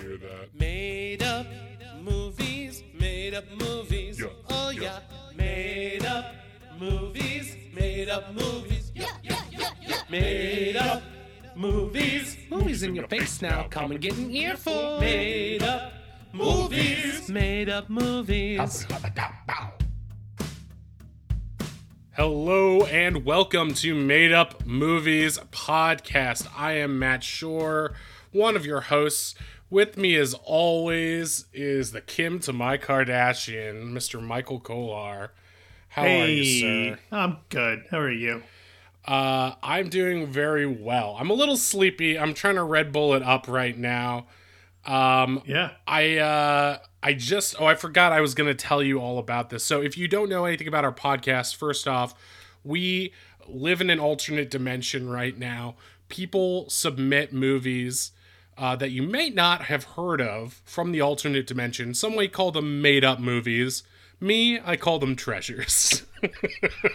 hear that? Made up movies, made up movies. Yeah, oh yeah. yeah. Made up movies, made up movies. Yeah, yeah, yeah, yeah. Made up movies. Movies in your face now. Come and get an earful. Made up movies, made up movies. Hello and welcome to Made Up Movies Podcast. I am Matt Shore, one of your hosts. With me, as always, is the Kim to my Kardashian, Mr. Michael Kolar. How are you, sir? I'm good. How are you? Uh, I'm doing very well. I'm a little sleepy. I'm trying to Red Bull it up right now. Um, Yeah. I uh I just oh I forgot I was going to tell you all about this. So if you don't know anything about our podcast, first off, we live in an alternate dimension right now. People submit movies uh, that you may not have heard of from the alternate dimension. Some may call them made up movies. Me, I call them treasures.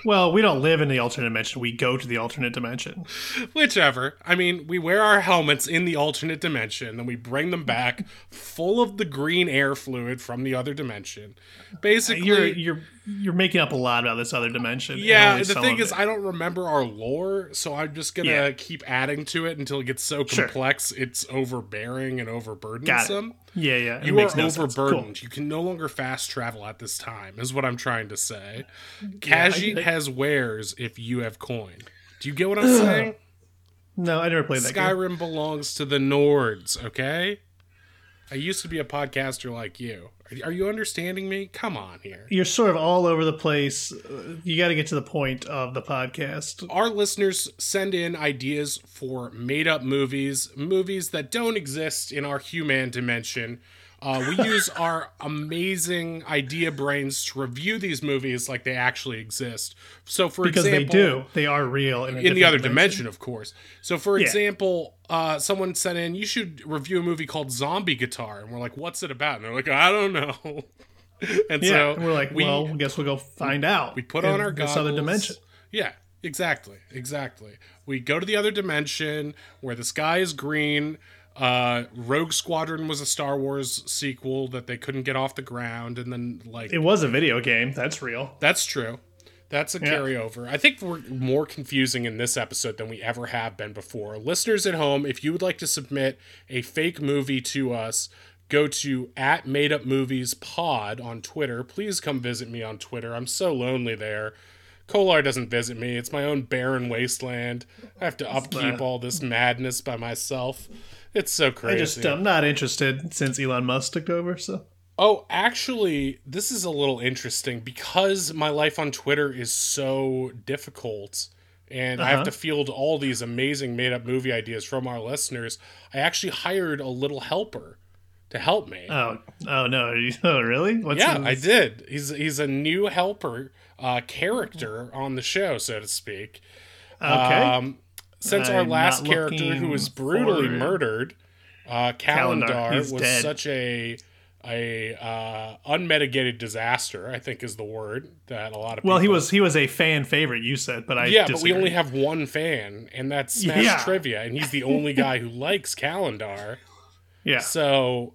Well, we don't live in the alternate dimension. We go to the alternate dimension. Whichever. I mean, we wear our helmets in the alternate dimension, and we bring them back full of the green air fluid from the other dimension. Basically, You're you're you're making up a lot about this other dimension. yeah. The thing is, it. I don't remember our lore, so I'm just gonna Yeah. keep adding to it until it gets so Sure. complex it's overbearing and overburdensome. Yeah, yeah. it You are no sense. Cool. overburdened. You can no longer fast travel at this time, is what I'm trying to say. Khajiit I- has wares if you have coin. Do you get what I'm saying? No, I never played that game. Skyrim belongs to the Nords, okay? I used to be a podcaster like you. Are, you understanding me? Come on here. You're sort of all over the place. You got to get to the point of the podcast. Our listeners send in ideas for made up movies, movies that don't exist in our human dimension. Uh, we use our amazing idea brains to review these movies like they actually exist. So, for Because example, they do. They are real in, in the other dimension, of course. So, for Yeah. example, uh, someone sent in, you should review a movie called Zombie Guitar, and we're like, "What's it about?" And they're like, "I don't know." and Yeah, so and we're like, we, well, I guess we'll go find out. we put on our this other dimension. Yeah, exactly, exactly. We go to the other dimension where the sky is green. Uh, Rogue Squadron was a Star Wars sequel that they couldn't get off the ground, and then like It was a video game. That's real. that's true. That's a Yeah. carryover. I think we're more confusing in this episode than we ever have been before. Listeners at home, if you would like to submit a fake movie to us, go to at Made Up Movies Pod on Twitter. Please come visit me on Twitter. I'm so lonely there. Kolar doesn't visit me. It's my own barren wasteland. I have to upkeep all this madness by myself. It's so crazy. I just I'm not interested since Elon Musk took over. So Oh, actually, this is a little interesting because my life on Twitter is so difficult and I have Uh-huh. to field all these amazing made up movie ideas from our listeners. I actually hired a little helper to help me. oh oh no, oh really? What's yeah, his- I did. He's he's a new helper uh, character on the show, so to speak. Okay. Um, since our I'm last character, who was brutally murdered, uh, Calendar, Calendar, was dead. such a a uh, unmitigated disaster. I think is the word that a lot of well, he was he was a fan favorite. You said, but I yeah, but we only have one fan, and that's Smash Yeah. Trivia, and he's the only guy who likes Calendar. yeah. So,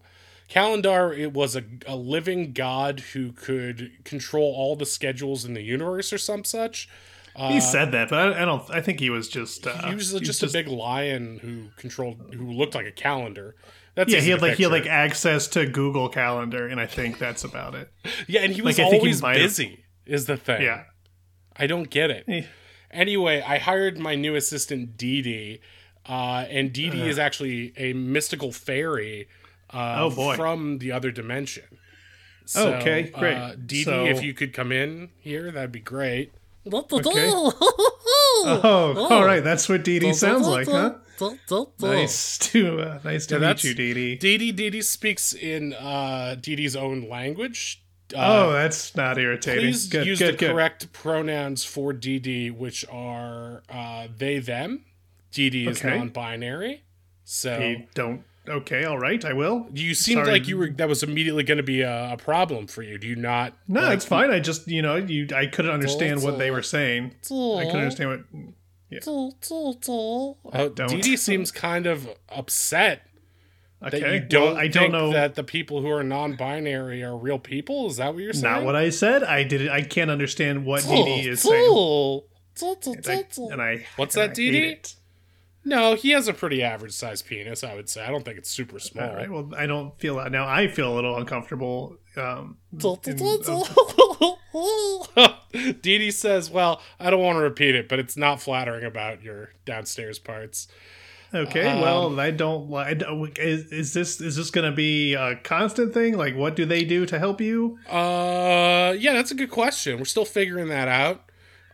Calendar it was a, a living god who could control all the schedules in the universe or some such. He said that, but I, I don't. I think he was just. Uh, He was he's just, a big lion who controlled, who looked like a calendar. That's Yeah, he had like he had like access to Google Calendar, and I think that's about it. yeah, and he was like, I think he always have- busy. Is the thing? Yeah. I don't get it. Eh. Anyway, I hired my new assistant Dee Dee, uh, and Dee Dee is actually a mystical fairy. Uh, Oh, boy. From the other dimension. So, Okay, great. Uh, Dee Dee, So- if you could come in here, that'd be great. Okay. Oh, all right. That's what Dee Dee sounds like, huh? Nice to uh, nice to Yeah, meet you, Dee Dee. Dee Dee Dee Dee speaks in uh, Dee Dee's own language. Uh, Oh, that's not irritating. Please good, use good, the good. correct pronouns for Dee Dee, which are uh, they, them. Dee Dee is non-binary. So You don't. Okay, all right. I will. you seemed Sorry. like you were that was immediately going to be a, a problem for you. Do you not? No, like, it's fine. I just you know you I couldn't understand what they were saying. I couldn't understand what. Oh, Don't. Dee Dee seems kind of upset That Okay, you don't well, I don't think know- that the people who are non-binary are real people? Is that what you're saying? Not what I said. I did. I can't understand what Dee Dee is saying. And I, and I What's that, I Dee hate it. No, he has a pretty average sized penis, I would say. I don't think it's super small. All right. Well, I don't feel that now. I feel a little uncomfortable. Um, in- Dee Dee says, Well, I don't want to repeat it, but it's not flattering about your downstairs parts. okay. Um, well, I don't like. Is, is this is this going to be a constant thing? Like, what do they do to help you? Uh, yeah, that's a good question. We're still figuring that out.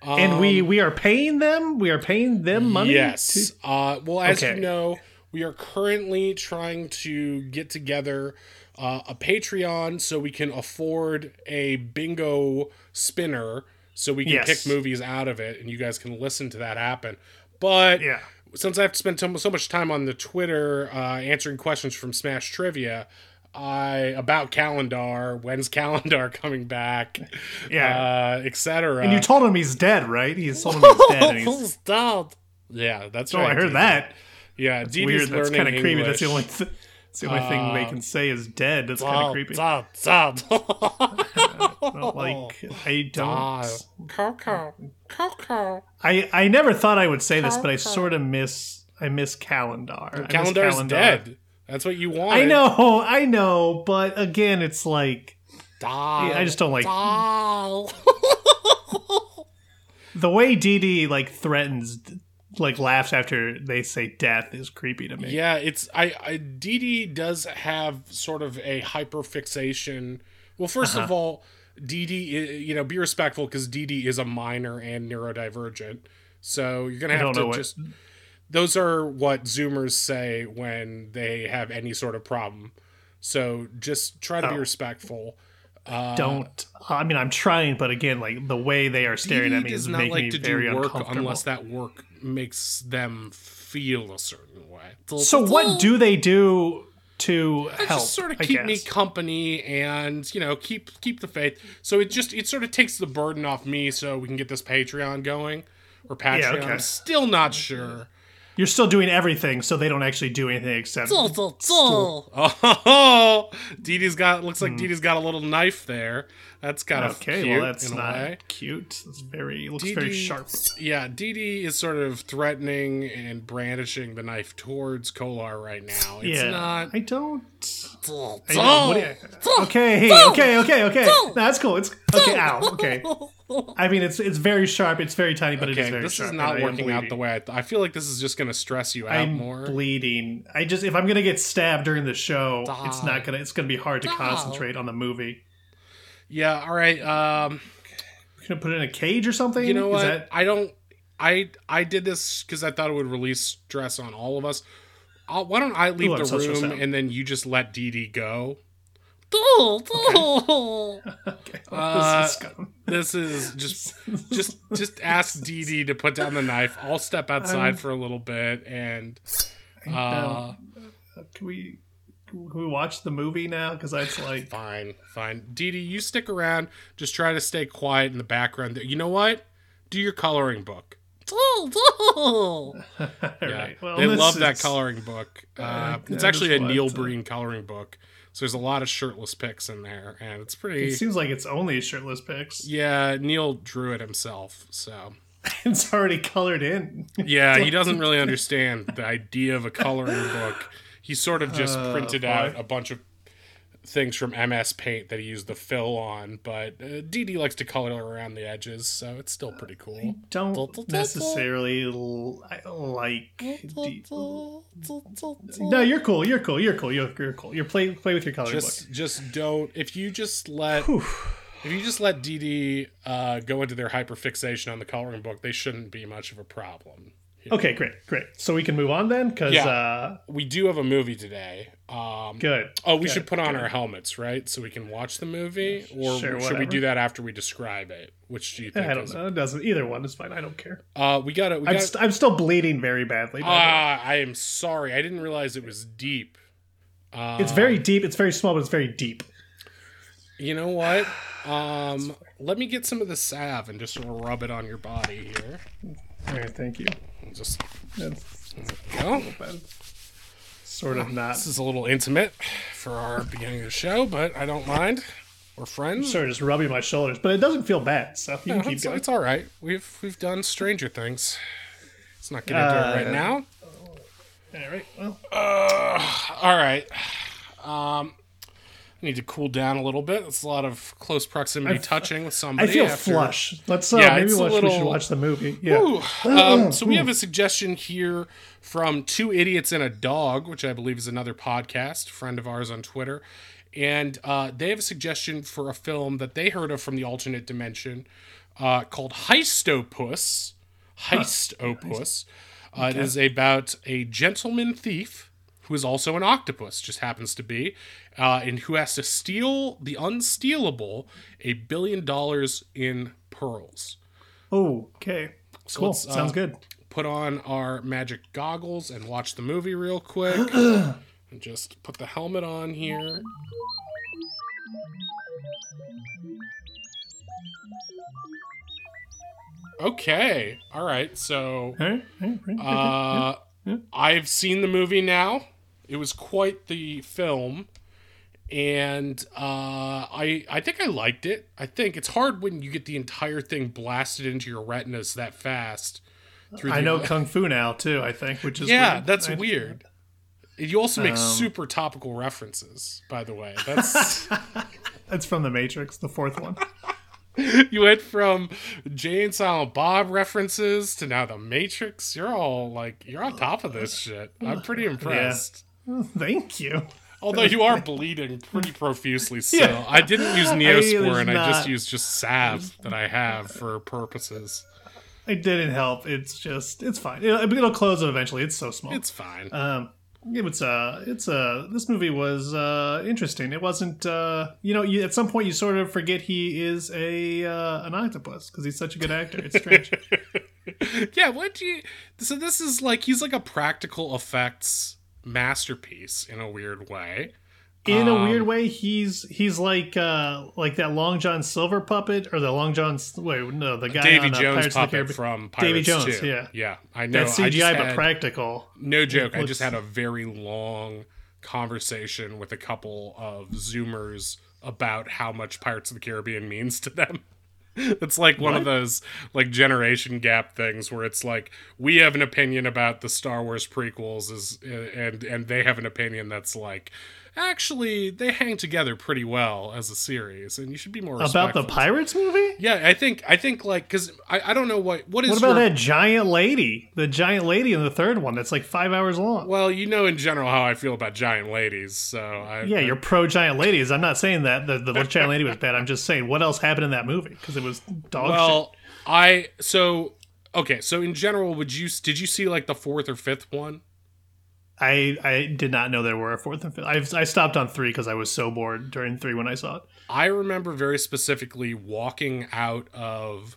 Um, and we we are paying them. We are paying them money. Yes. to- Uh, well, as Okay. you know, we are currently trying to get together uh, a Patreon so we can afford a bingo spinner so we can Yes. pick movies out of it and you guys can listen to that happen. But yeah. since I have to spend so so much time on the Twitter uh, answering questions from Smash Trivia, I about Calendar, when's Calendar coming back, Yeah. uh, etc. And you told him he's dead, right? He's told him he's dead. And he's, dead. Yeah, that's oh, right. I heard dude. that. Yeah, It's Dee weird. Dee's That's kind of creepy. That's the only. Th- that's the only thing they Uh, can say is dead. That's kind of creepy. Dad, dad, dad. Like I don't. Coco, Coco. I I never thought I would say this, but I sort of miss. I miss Calendar. I miss Calendar's Calendar. dead. That's what you want. I know, I know, but again, it's like Dad. I just don't like Dad. the way Dee Dee like threatens, like laughs after they say death is creepy to me. Yeah, it's I, I Dee Dee does have sort of a hyper fixation. Well, 1st Uh-huh. of all, Dee Dee, you know, be respectful because Dee Dee is a minor and neurodivergent. So you're gonna have to know what- just. Those are what Zoomers say when they have any sort of problem. So just try to be Oh. respectful. Uh, Don't. I mean, I'm trying, but again, like the way they are staring at me does is not making like me to very do work uncomfortable. unless that work makes them feel a certain way. so what do they do to help? just sort of keep me company and you know keep keep the faith so it just it sort of takes the burden off me so we can get this patreon going or patreon Yeah, okay. i'm still not sure You're still doing everything, so they don't actually do anything except. oh Dee Dee's got looks like hmm. Dee Dee's got a little knife there that's kind of. Okay, cute well that's in a not way cute. It's very. It looks Dee very Dee- sharp. yeah Dee Dee is sort of threatening and brandishing the knife towards Kolar right now it's yeah, not I don't. I don't what do you- okay, okay, okay, okay. No, that's cool. It's okay. Ow. Okay. I mean, it's it's very sharp. It's very tiny, but it is okay very this sharp. is not working out the way I, th- I feel like this is just going to stress you out I'm more bleeding. I just if I'm gonna get stabbed during the show, it's not gonna. It's gonna be hard to concentrate on the movie. Yeah, all right. Um, Gonna put it in a cage or something. you know Is what? that- I don't. I I did this because I thought it would release stress on all of us. I'll, why don't I leave Ooh, the room and then you just let Dee Dee go? Okay. Uh, this is. This is just just just ask Dee Dee to put down the knife. I'll step outside for a little bit and uh, Can we can we watch the movie now? Because that's like fine, fine. Dee Dee, you stick around. Just try to stay quiet in the background. You know what? Do your coloring book. all Yeah. right. Well, they love that coloring book. Uh, Uh, it's actually a Neil Breen coloring book. So there's a lot of shirtless pics in there, and it's pretty. It seems like it's only shirtless pics. Yeah, Neil drew it himself. So It's already colored in. yeah, he doesn't really understand the idea of a coloring book. He sort of just Oh, printed boy. out a bunch of things from MS Paint that he used the fill on. But uh, Dee Dee likes to color around the edges, so it's still pretty cool. Don't necessarily l- I like. D- no, you're cool. You're cool. You're cool. You're, you're cool. You're play play with your coloring just book. just don't if you just let if you just let DD uh, go into their hyperfixation on the coloring book, they shouldn't be much of a problem. Okay, great, great. So we can move on then, because Yeah. uh, We do have a movie today. Um, good. oh, we Good, should put on good. our helmets, right, so we can watch the movie, or Sure, should we do that after we describe it? Which do you think? I don't know. It doesn't. Either one is fine. I don't care. Uh, we got. We I'm, st- I'm still bleeding very badly. Ah, I am sorry. I didn't realize it was deep. Uh, it's very deep. It's very small, but it's very deep. You know what? Um, let me get some of the salve and just sort of rub it on your body here. All right, thank you. Just That's go. sort of not. This is a little intimate for our beginning of the show, but I don't mind. We're friends. Sort of just rubbing my shoulders, but it doesn't feel bad, so you can keep it's, going. it's all right. We've we've done Stranger Things. Let's not get into it right Uh, now. All right, well, All right. Um, I need to cool down a little bit. It's a lot of close proximity touching with somebody. I feel after- flush. Let's uh, Yeah, maybe watch, we should watch the movie. Yeah. Ooh. Um, so we have a suggestion here from Two Idiots and a Dog, which I believe is another podcast, friend of ours on Twitter. And uh, they have a suggestion for a film that they heard of from the alternate dimension uh, called Heistopus. Heistopus. Uh, It is about a gentleman thief who is also an octopus, just happens to be, uh, and who has to steal the unstealable a billion dollars in pearls. Oh, okay. Cool. let's, uh, Sounds good. put on our magic goggles and watch the movie real quick. and just put the helmet on here. Okay. All right. So All right. all right, right, uh, I've seen the movie now. It was quite the film. And uh, I I think I liked it. I think it's hard when you get the entire thing blasted into your retinas that fast. Through I know kung fu now too. I think, which is yeah, weird. that's I- weird. You also make Um, super topical references, by the way. That's That's from the Matrix, the fourth one. you went from Jay and Silent Bob references to now the Matrix. You're all like you're on top of this shit. I'm pretty impressed. Thank you. Although you are bleeding pretty profusely still. Yeah. I didn't use Neosporin, I, not- just used just salve that I have for purposes. It didn't help. It's just, it's fine. It'll, it'll close it eventually. It's so small. It's fine. Um, it was uh, it's uh, this movie was uh interesting. It wasn't uh, you know, you, at some point you sort of forget he is a uh, an octopus because he's such a good actor. It's strange. yeah, what do you so this is like he's like a practical effects masterpiece in a weird way. In a Um, weird way, he's he's like uh like that Long John Silver puppet or the Long John wait no the guy Davy on, uh, Jones Pirates puppet from Davy Pirates Jones, 2. yeah. Yeah, I know. That's I CGI but had- practical. No joke. I just had a very long conversation with a couple of Zoomers about how much Pirates of the Caribbean means to them. It's like one of those like generation gap things where it's like we have an opinion about the Star Wars prequels is and and they have an opinion that's like actually they hang together pretty well as a series and you should be more About the. Pirates movie? Yeah, I think I think like cuz I, I don't know what what is What about your- that giant lady? The giant lady in the third one that's like five hours long. Well, you know in general how I feel about giant ladies, so I Yeah, you're pro giant ladies. I'm not saying that the, the giant lady was bad. I'm just saying what else happened in that movie because it was dog shit. Well, I so okay. So in general, would you did you see like the fourth or fifth one? I I did not know there were a fourth and fifth. I I stopped on three because I was so bored during three when I saw it. I remember very specifically walking out of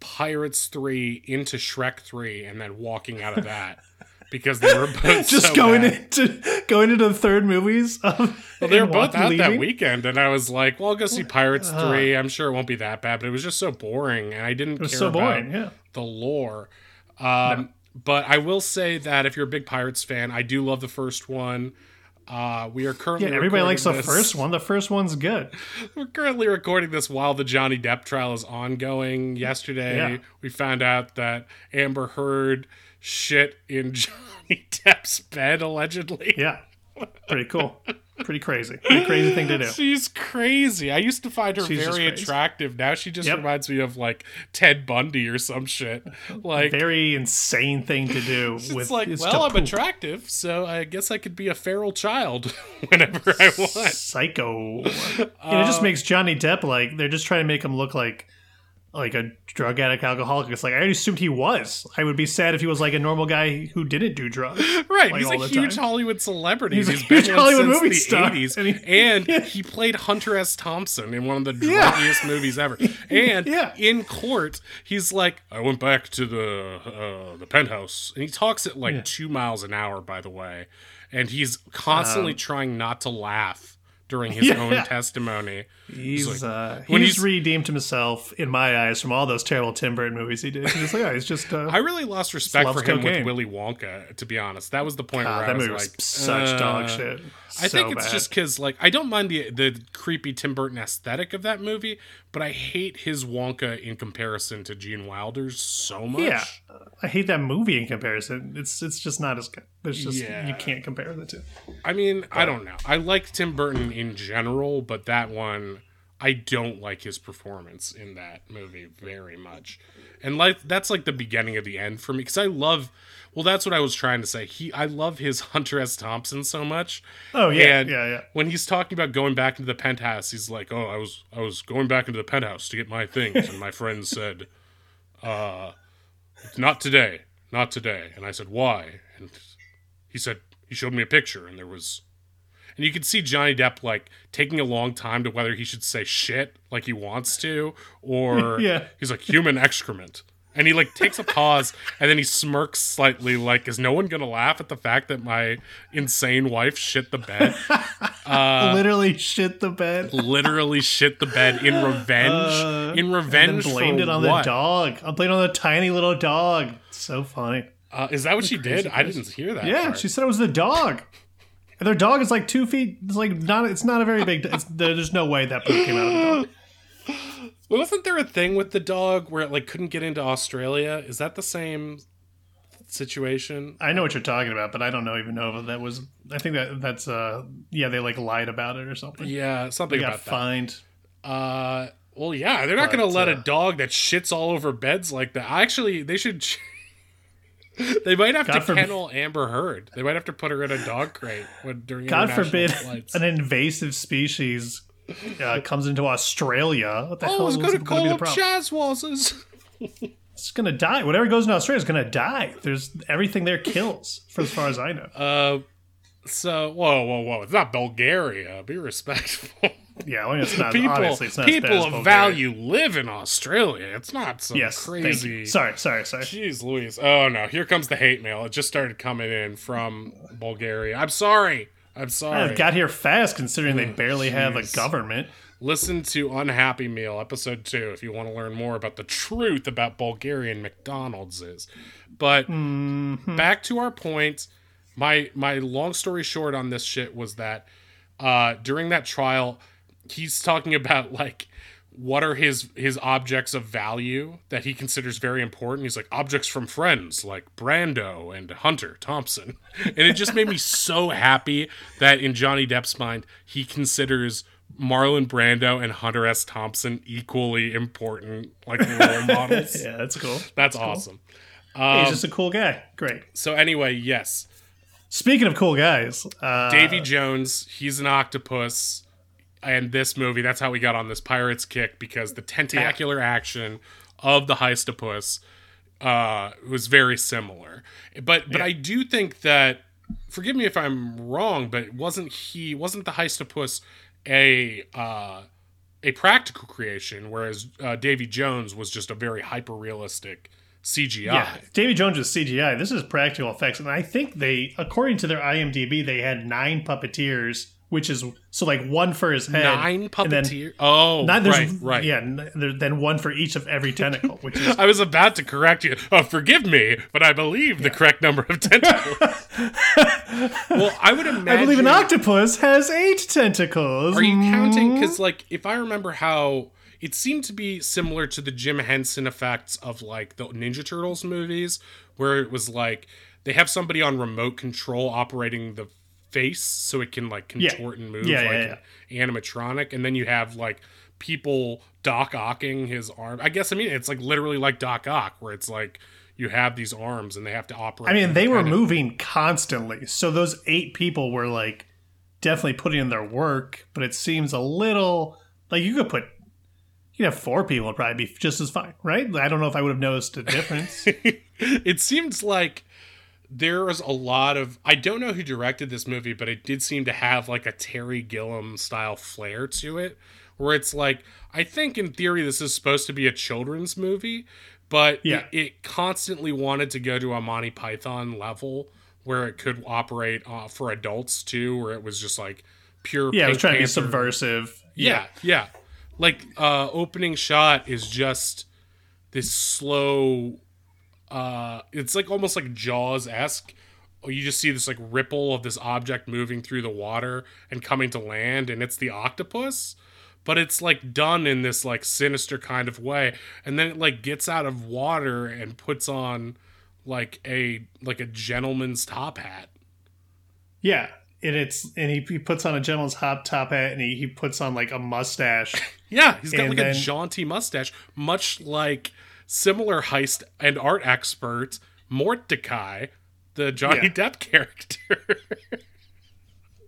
Pirates three into Shrek three, and then walking out of that because they were both Just so going bad. into going into the third movies. Of, Well, they were both out that weekend, and I was like, "Well, I'll go see Pirates Uh. 3. I'm sure it won't be that bad." But it was just so boring, and I didn't care so about boring. Yeah. the lore. Um, But I will say that if you're a big Pirates fan, I do love the first one. Uh, we are currently Yeah, everybody likes the first one. The first one's good. We're currently recording this while the Johnny Depp trial is ongoing. Yesterday, Yeah. we found out that Amber Heard shit in Johnny Depp's bed allegedly. Yeah, pretty cool. Pretty crazy. Pretty crazy thing to do. She's crazy. I used to find her She's very attractive. Now she just Yep. reminds me of like Ted Bundy or some shit. Like Very insane thing to do. it's with like, is to well, I'm poop. attractive, so I guess I could be a feral child whenever I want. psycho. and it just um, makes Johnny Depp like they're just trying to make him look like like a drug addict, alcoholic. It's like I assumed he was. I would be sad if he was like a normal guy who didn't do drugs. Right, like, he's all a the huge time. Hollywood celebrity. He's a been huge Hollywood movie the star, 80s, and he- and Yeah. he played Hunter S. Thompson in one of the Yeah. druggiest movies ever. And Yeah. in court, he's like, "I went back to the uh, the penthouse," and he talks at like two miles an hour, by the way, and he's constantly Um, trying not to laugh during his Yeah. own testimony. He's like- uh, when he's he's- redeemed himself in my eyes from all those terrible Tim Burton movies he did. He's like, oh, he's just uh, I really lost respect for him with. Willy Wonka, to be honest. That was the point where I that was movie was like, such dog uh, shit. I think it's bad. just because, like, I don't mind the the creepy Tim Burton aesthetic of that movie, but I hate his Wonka in comparison to Gene Wilder's so much. yeah. I hate that movie in comparison. It's it's just not as good. It's just Yeah. you can't compare the two. I mean, I don't know. I like Tim Burton in general, but that one, I don't like his performance in that movie very much. And like that's like the beginning of the end for me because I love. Well, that's what I was trying to say. He, I love his Hunter S. Thompson so much. Oh yeah, And yeah, yeah. When he's talking about going back into the penthouse, he's like, "Oh, I was I was going back into the penthouse to get my things," and my friend said, "Uh, not today, not today." And I said, "Why?" And he said he showed me a picture, and there was, and you could see Johnny Depp like taking a long time to whether he should say shit like he wants to, or Yeah. he's like human excrement. And he like takes a pause and then he smirks slightly, like, is no one gonna laugh at the fact that my insane wife shit the bed? Literally shit the bed. literally shit the bed in revenge. Uh, in And revenge, then blamed it on what? the dog. I blamed it on the tiny little dog. So funny. Uh, is that what she did? I didn't hear that. Yeah, part. she said it was the dog. And their dog is like two feet. It's like not. It's not a very big. There's no way that poop came out of the dog. Well, wasn't there a thing with the dog where it like couldn't get into Australia? Is that the same situation? I know what you're talking about, but I don't know even know if that was. I think that that's uh yeah they like lied about it or something. Yeah, something They got about fined. Uh, well, yeah, they're not But, going to let uh, a dog that shits all over beds like that. Actually, they should. They might have God to forbid- kennel Amber Heard. They might have to put her in a dog crate when, during God forbid flights. an invasive species uh, comes into Australia. What the Oh, hell is going to call up? Chaz Walses. It's gonna die. Whatever goes into Australia is gonna die. There's everything there kills, for as far as I know. Uh, so whoa, whoa, whoa! It's not Bulgaria. Be respectful. Yeah, well, it's not. people, obviously, it's not people of value live in Australia. It's not some Yes, crazy. Sorry, sorry, sorry. Jeez, Louise. Oh no! Here comes the hate mail. It just started coming in from Bulgaria. I'm sorry. I'm sorry. I've got here fast, considering they barely have a government. Listen to Unhappy Meal episode two if you want to learn more about the truth about Bulgarian McDonald's is. But Mm-hmm. back to our point. My my long story short on this shit was that uh, during that trial, he's talking about like what are his his objects of value that he considers very important. He's like objects from friends like Brando and Hunter Thompson, and it just made me so happy that in Johnny Depp's mind he considers Marlon Brando and Hunter S. Thompson equally important like role models. Yeah, that's cool. That's awesome. He's just a cool guy. Great. So anyway, yes, Speaking of cool guys, uh, Davy Jones, he's an octopus. And this movie, that's how we got on this pirates kick because the tentacular action of the heistopus uh, was very similar. But but I do think that forgive me if I'm wrong, but wasn't he wasn't the heistopus a uh, a practical creation, whereas uh, Davy Jones was just a very hyper realistic CGI. yeah, Davy Jones was CGI. This is practical effects, and I think they, according to their IMDb, they had nine puppeteers, which is so like one for his head, Nine and then puppeteer. Oh, Nine, right, right. Yeah, n- there, then one for each of every tentacle, which is I was about to correct you. Oh, forgive me, but I believe the correct number of tentacles. well, I would imagine. I believe an octopus has eight tentacles. Are you counting? Mm. Because, like, if I remember how it seemed to be similar to the Jim Henson effects of like the Ninja Turtles movies, where it was like they have somebody on remote control operating the face so it can like Yeah. contort and move Yeah, like yeah, an animatronic, and then you have like people Doc Ocking his arm. I guess I mean it's like literally like Doc Ock, where it's like you have these arms and they have to operate. I mean, they were independently. moving constantly, so those eight people were like definitely putting in their work. But it seems a little like you could put. You could have four people would probably be just as fine, right? I don't know if I would have noticed a difference. it seems like there was a lot of I don't know who directed this movie, but it did seem to have like a Terry Gilliam style flair to it, where it's like I think in theory this is supposed to be a children's movie, but Yeah. it, it constantly wanted to go to a Monty Python level where it could operate uh, for adults too, where it was just like pure. Yeah, it was trying to be Panther. subversive. Yeah, yeah. Like uh opening shot is just this slow uh it's like almost like Jaws esque. You just see this like ripple of this object moving through the water and coming to land, and it's the octopus. But it's like done in this like sinister kind of way. And then it like gets out of water and puts on like a like a gentleman's top hat. Yeah. And it's and he, he puts on a gentleman's hop top hat and he, he puts on like a mustache. Yeah, he's got And like then- a jaunty mustache, much like similar heist and art expert Mortdecai, the Johnny Yeah. Depp character.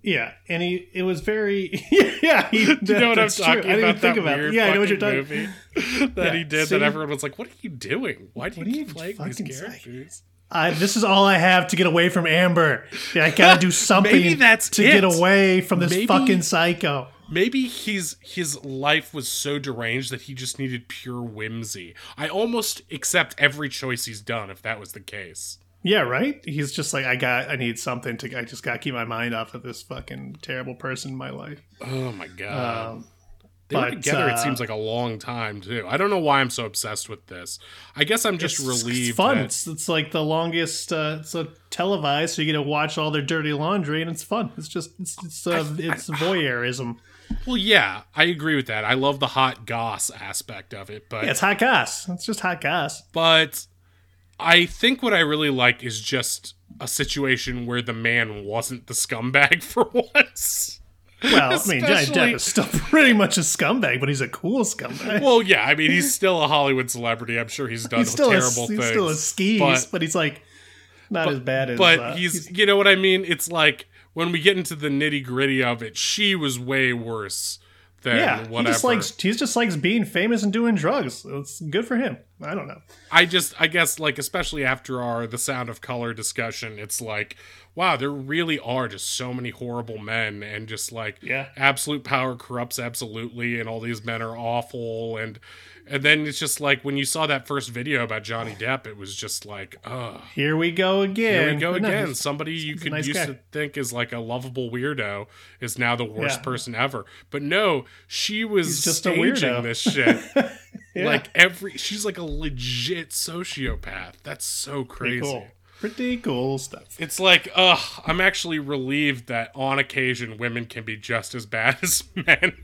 Yeah, and he it was very yeah. He, Do you know what I'm that's true. talking I didn't about? even think about it. Yeah, I know what you're talking. movie that Yeah, he did. see? That everyone was like, "What are you doing? Why do you keep playing these characters?" I, this is all I have to get away from Amber. Yeah, I gotta do something Maybe that's to it. get away from this Maybe- fucking psycho. Maybe his his life was so deranged that he just needed pure whimsy. I almost accept every choice he's done if that was the case. Yeah, right. He's just like, I got, I need something to. I just gotta keep my mind off of this fucking terrible person in my life. Oh my god. Um, They were But, together, it uh, seems like a long time too. I don't know why I'm so obsessed with this. I guess I'm just it's, relieved. It's fun. that- It's, it's like the longest. Uh, it's a televised, so you get to watch all their dirty laundry, and it's fun. It's just it's it's, uh, it's voyeurism. Well, yeah, I agree with that. I love the hot goss aspect of it, but Yeah, it's hot gas. It's just hot gas. but I think what I really like is just a situation where the man wasn't the scumbag for once. Well, I mean, Johnny Depp is still pretty much a scumbag, but he's a cool scumbag. Well, yeah, I mean, he's still a Hollywood celebrity. I'm sure he's done he's still a, terrible he's things. still a skis, but- but, he's like not as bad as. but uh, he's, you know what I mean? It's like when we get into the nitty gritty of it, she was way worse than yeah, he whatever. just likes he just likes being famous and doing drugs. It's good for him. I don't know. I just, I guess, like especially after our the Sound of Color discussion, it's like, wow, there really are just so many horrible men, and just like, Yeah. absolute power corrupts absolutely, and all these men are awful, and and then it's just like when you saw that first video about Johnny Depp, it was just like, oh, Here we go again. Here we go But no, again. he's- Somebody you could nice used guy. to think is like a lovable weirdo is now the worst Yeah. person ever. But no, she was He's just staging this shit. Yeah. Like every, she's like a legit sociopath. That's so Pretty crazy. cool. Pretty cool stuff. It's like, ugh, I'm actually relieved that on occasion women can be just as bad as men.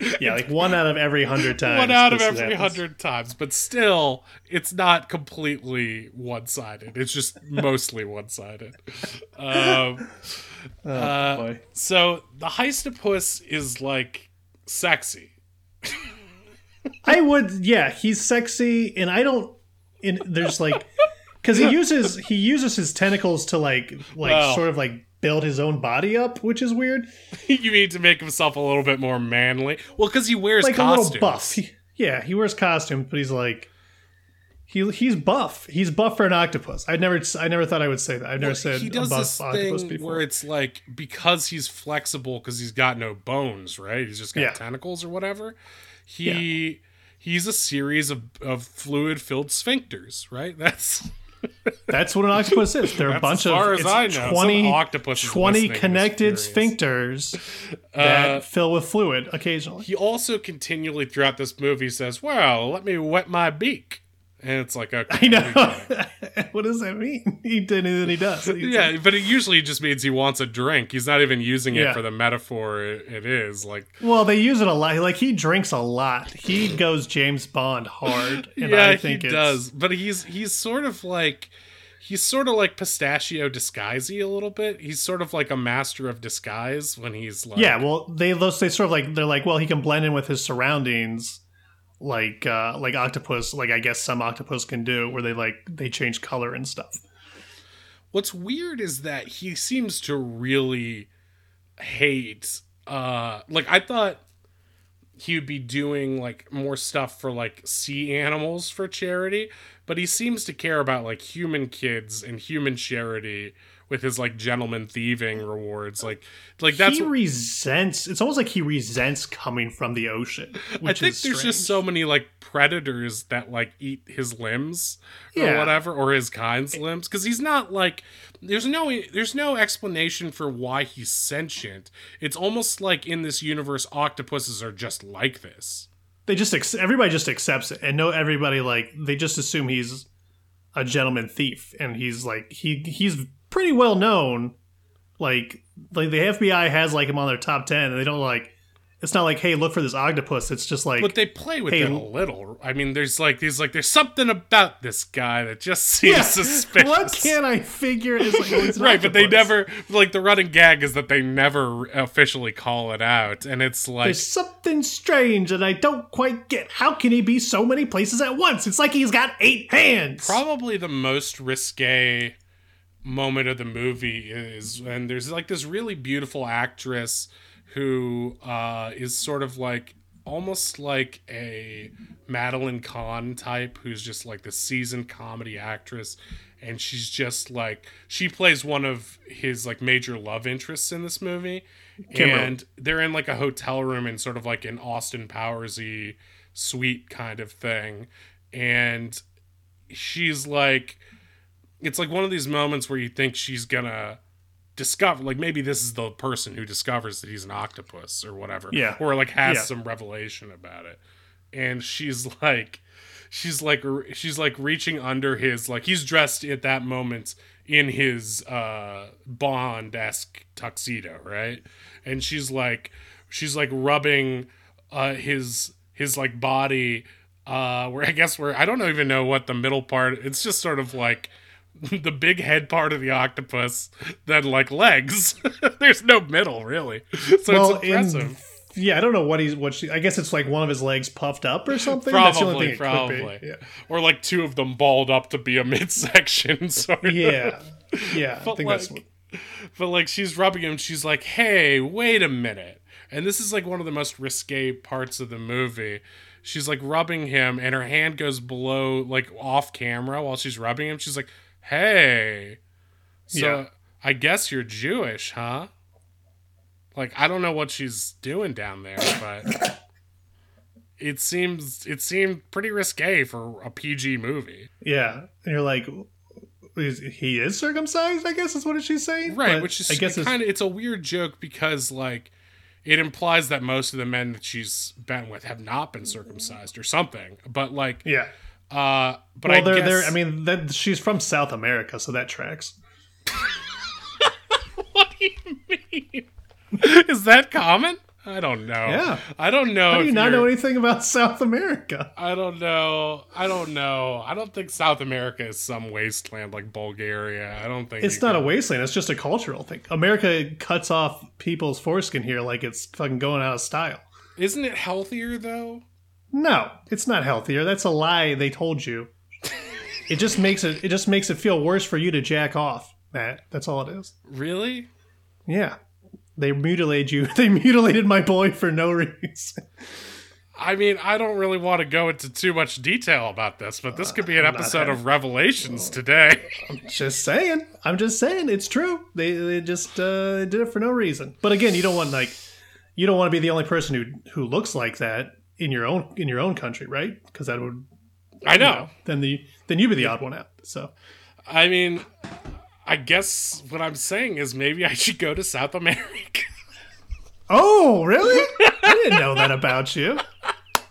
Yeah, like one out of every hundred times. One out of every hundred times, but still, it's not completely one sided. It's just mostly one sided. Um, Oh, Uh, boy. So the heistopus is like sexy. I would, yeah, he's sexy, and I don't. And there's like, because he uses he uses his tentacles to like like Well. sort of like build his own body up, which is weird. you mean to make himself a little bit more manly? Well, because he wears Like costumes. a little buff. He- yeah, he wears costumes, but he's like. He, he's buff. He's buff for an octopus. I never I never thought I would say that. I've never said he a does buff this octopus thing before. where it's like because he's flexible because he's got no bones, right? He's just got Yeah. tentacles or whatever. He he's a series of, of fluid filled sphincters, right? That's That's what an octopus is. They're a bunch as far of as I know. 20, octopus 20 listening to this connected sphincters that Uh, fill with fluid occasionally. he also continually throughout this movie says, "Well, let me wet my beak," and it's like, okay, I know. what does that mean? He did it and he does. He's Yeah, but it usually just means he wants a drink. He's not even using it Yeah. for the metaphor it, it is. Like, Well, they use it a lot. Like he drinks a lot. He goes James Bond hard, and yeah, I think he it's, does. But he's he's sort of like he's sort of like pistachio disguisey a little bit. He's sort of like a master of disguise when he's like, Yeah, well, they those they sort of like they're like, well, he can blend in with his surroundings, like uh like octopus, like I guess some octopus can do, where they like they change color and stuff. What's weird is that he seems to really hate uh like I thought he would be doing like more stuff for like sea animals for charity, but he seems to care about like human kids and human charity with his like gentleman thieving rewards. Like like that's he resents. It's almost like he resents coming from the ocean. I think is there's just so many like predators that like eat his limbs or Yeah. whatever or his kind's limbs because he's not like there's no there's no explanation for why he's sentient. It's almost like in this universe octopuses are just like this. they just ex- everybody just accepts it, and no, everybody like they just assume he's a gentleman thief, and he's like he he's pretty well known. Like like the FBI has like him on their top ten, and they don't like. It's not like hey, look for this octopus. It's just like But they play with Hey, it a little. I mean, there's like there's like there's something about this guy that just seems Yeah, suspicious. What can I figure? Is like, well, right, but they never like the running gag is that they never officially call it out, and it's like There's something strange, and I don't quite get. How can he be so many places at once? It's like he's got eight hands. probably the most risque moment of the movie is and there's like this really beautiful actress who uh is sort of like almost like a Madeline Kahn type who's just like the seasoned comedy actress. And she's just like she plays one of his like major love interests in this movie. Kimberly. and they're in like a hotel room in sort of like an Austin Powersy suite kind of thing. And she's like it's like one of these moments where you think she's gonna discover like maybe this is the person who discovers that he's an octopus or whatever Yeah. or like has Yeah. some revelation about it and she's like she's like she's like reaching under his like he's dressed at that moment in his uh bond-esque tuxedo right and she's like she's like rubbing uh his his like body uh where i guess where i don't even know what the middle part it's just sort of like the big head part of the octopus then like legs there's no middle really so well, it's impressive in, yeah, I don't know what he's what she. I guess it's like one of his legs puffed up or something. Probably, That's the only thing it probably. could be. Or like two of them balled up to be a midsection, sort of. Yeah, yeah, yeah. I But think that's like, but like she's rubbing him. She's like, "Hey, wait a minute!" And this is like one of the most risque parts of the movie. She's like rubbing him, and her hand goes below, like off camera, while she's rubbing him. She's like, "Hey, so Yeah. I guess you're Jewish, huh?" Like I don't know what she's doing down there, but it seems it seemed pretty risque for a PG movie. yeah. And you're like, he is circumcised. I guess is what she's saying. right But which is I guess it's, kind of it's a weird joke because like it implies that most of the men that she's been with have not been circumcised or something but like yeah. Uh but Well, i they're guess they're. I mean, that, she's from South America, so that tracks. what do you mean is that common i don't know Yeah. i don't know How do you not know anything about South America? I don't know. I don't know. I don't think South America is some wasteland like Bulgaria. I don't think It's not a wasteland. It's just a cultural thing. America cuts off people's foreskin here like it's fucking going out of style. Isn't it healthier though? No, it's not healthier. That's a lie they told you. it just makes it it just makes it feel worse for you to jack off, Matt. That's all it is. Really? Yeah. They mutilated you. They mutilated my boy for no reason. I mean, I don't really want to go into too much detail about this, but this could be an I'm episode having- of Revelations today. I'm just saying. I'm just saying it's true. They they just uh, did it for no reason. But again, you don't want like you don't want to be the only person who who looks like that in your own in your own country, right? Because that would I know. then the then you'd be the odd one out. So I mean, I guess what I'm saying is maybe I should go to South America. Oh, really? I didn't know that about you.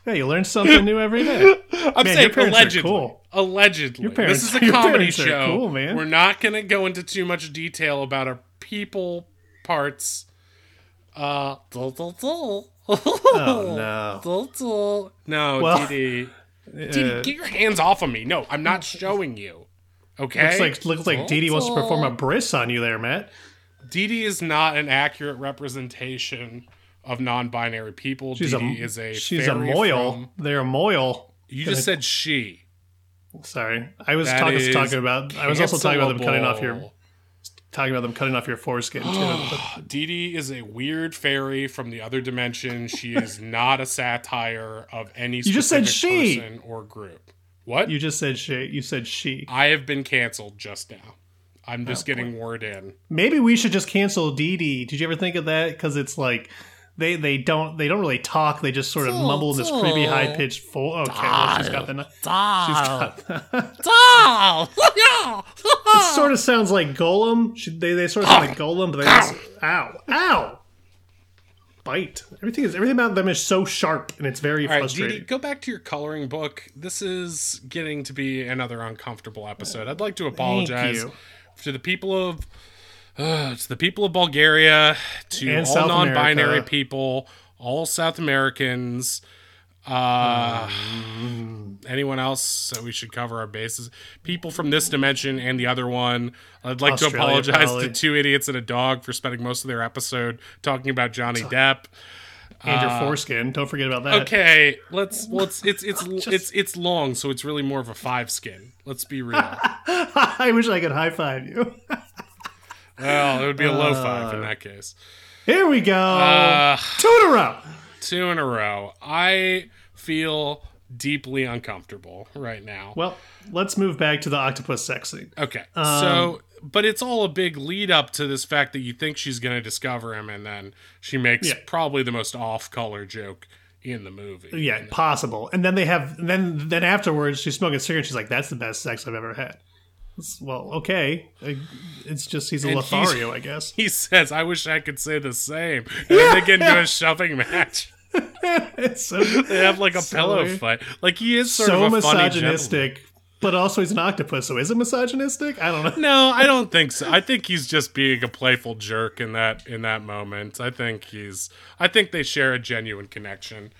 Yeah, you learn something new every day. I'm Man, saying allegedly. cool. Allegedly. Your parents- this is a comedy show. cool, man. We're not going to go into too much detail about our people parts. Uh. Oh no. Dul, dul. No, Well, Dee Dee, Uh, get your hands off of me. No, I'm not showing you. Okay? looks like looks like Dee Dee wants to perform a bris on you there, Matt. Dee Dee is not an accurate representation of non-binary people. She's Dee a is a she's a fairy moil. from- They're a moil. you just said she. Sorry, I was talking talking about. I was also talking about them cutting off your cancelable. Talking about them cutting off your foreskin too. Dee Dee is a weird fairy from the other dimension. She is not a satire of any You just said she. person or group. What? you just said she. You said she. I have been canceled just now. I'm just oh, getting word in. Maybe we should just cancel Dee Dee. Did you ever think of that? Because it's like they they don't they don't really talk. They just sort of mumble in this creepy high pitched full. Okay, well, she's got the. She's got. it sort of sounds like Gollum. She, they they sort of sound like Gollum, but they just ow ow bite. Everything is everything about them is so sharp and it's very All right, frustrating. Dee Dee, go back to your coloring book. This is getting to be another uncomfortable episode. I'd like to apologize to the people of uh, to the people of Bulgaria, to And all South non-binary America. people, all South Americans, uh, anyone else that we should cover our bases. People from this dimension and the other one. I'd like Australia, to apologize probably. to two idiots and a dog for spending most of their episode talking about Johnny Depp. and your foreskin. Don't forget about that. Okay, let's well it's it's it's it's it's long, so it's really more of a five skin. Let's be real. I wish I could high five you. well, it would be a low five in that case. Here we go. Uh, Two in a row. two in a row. I feel deeply uncomfortable right now. Well, let's move back to the octopus sex scene. Okay, Um, so but it's all a big lead up to this fact that you think she's going to discover him, and then she makes Yeah. probably the most off color joke in the movie. Yeah, possible. And then they have and then then afterwards she's smoking a cigarette. She's like, "That's the best sex I've ever had." Well, okay. It's just he's a And Lothario, I guess. He says, "I wish I could say the same." And then they get into a shoving match. It's so, They have like a So pillow fight. Like he is sort so of a funny misogynistic, but also he's an octopus. So is it misogynistic? I don't know. No, I don't think so. I think he's just being a playful jerk in that in that moment. I think he's. I think they share a genuine connection.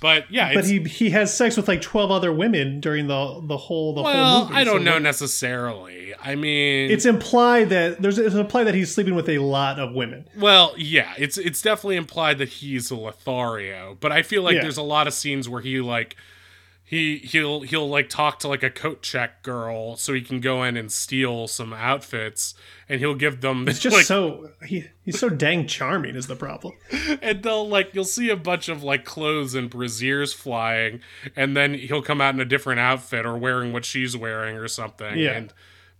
But yeah, But he he has sex with like twelve other women during the the whole the whole well, movie. I don't so, know like, necessarily. I mean, It's implied that there's it's implied that he's sleeping with a lot of women. Well, yeah, it's it's definitely implied that he's a Lothario, but I feel like Yeah. there's a lot of scenes where he like he he'll he'll like talk to like a coat check girl so he can go in and steal some outfits and he'll give them It's just like so he, he's so dang charming is the problem. and they'll like you'll see a bunch of like clothes and brassieres flying and then he'll come out in a different outfit or wearing what she's wearing or something Yeah. and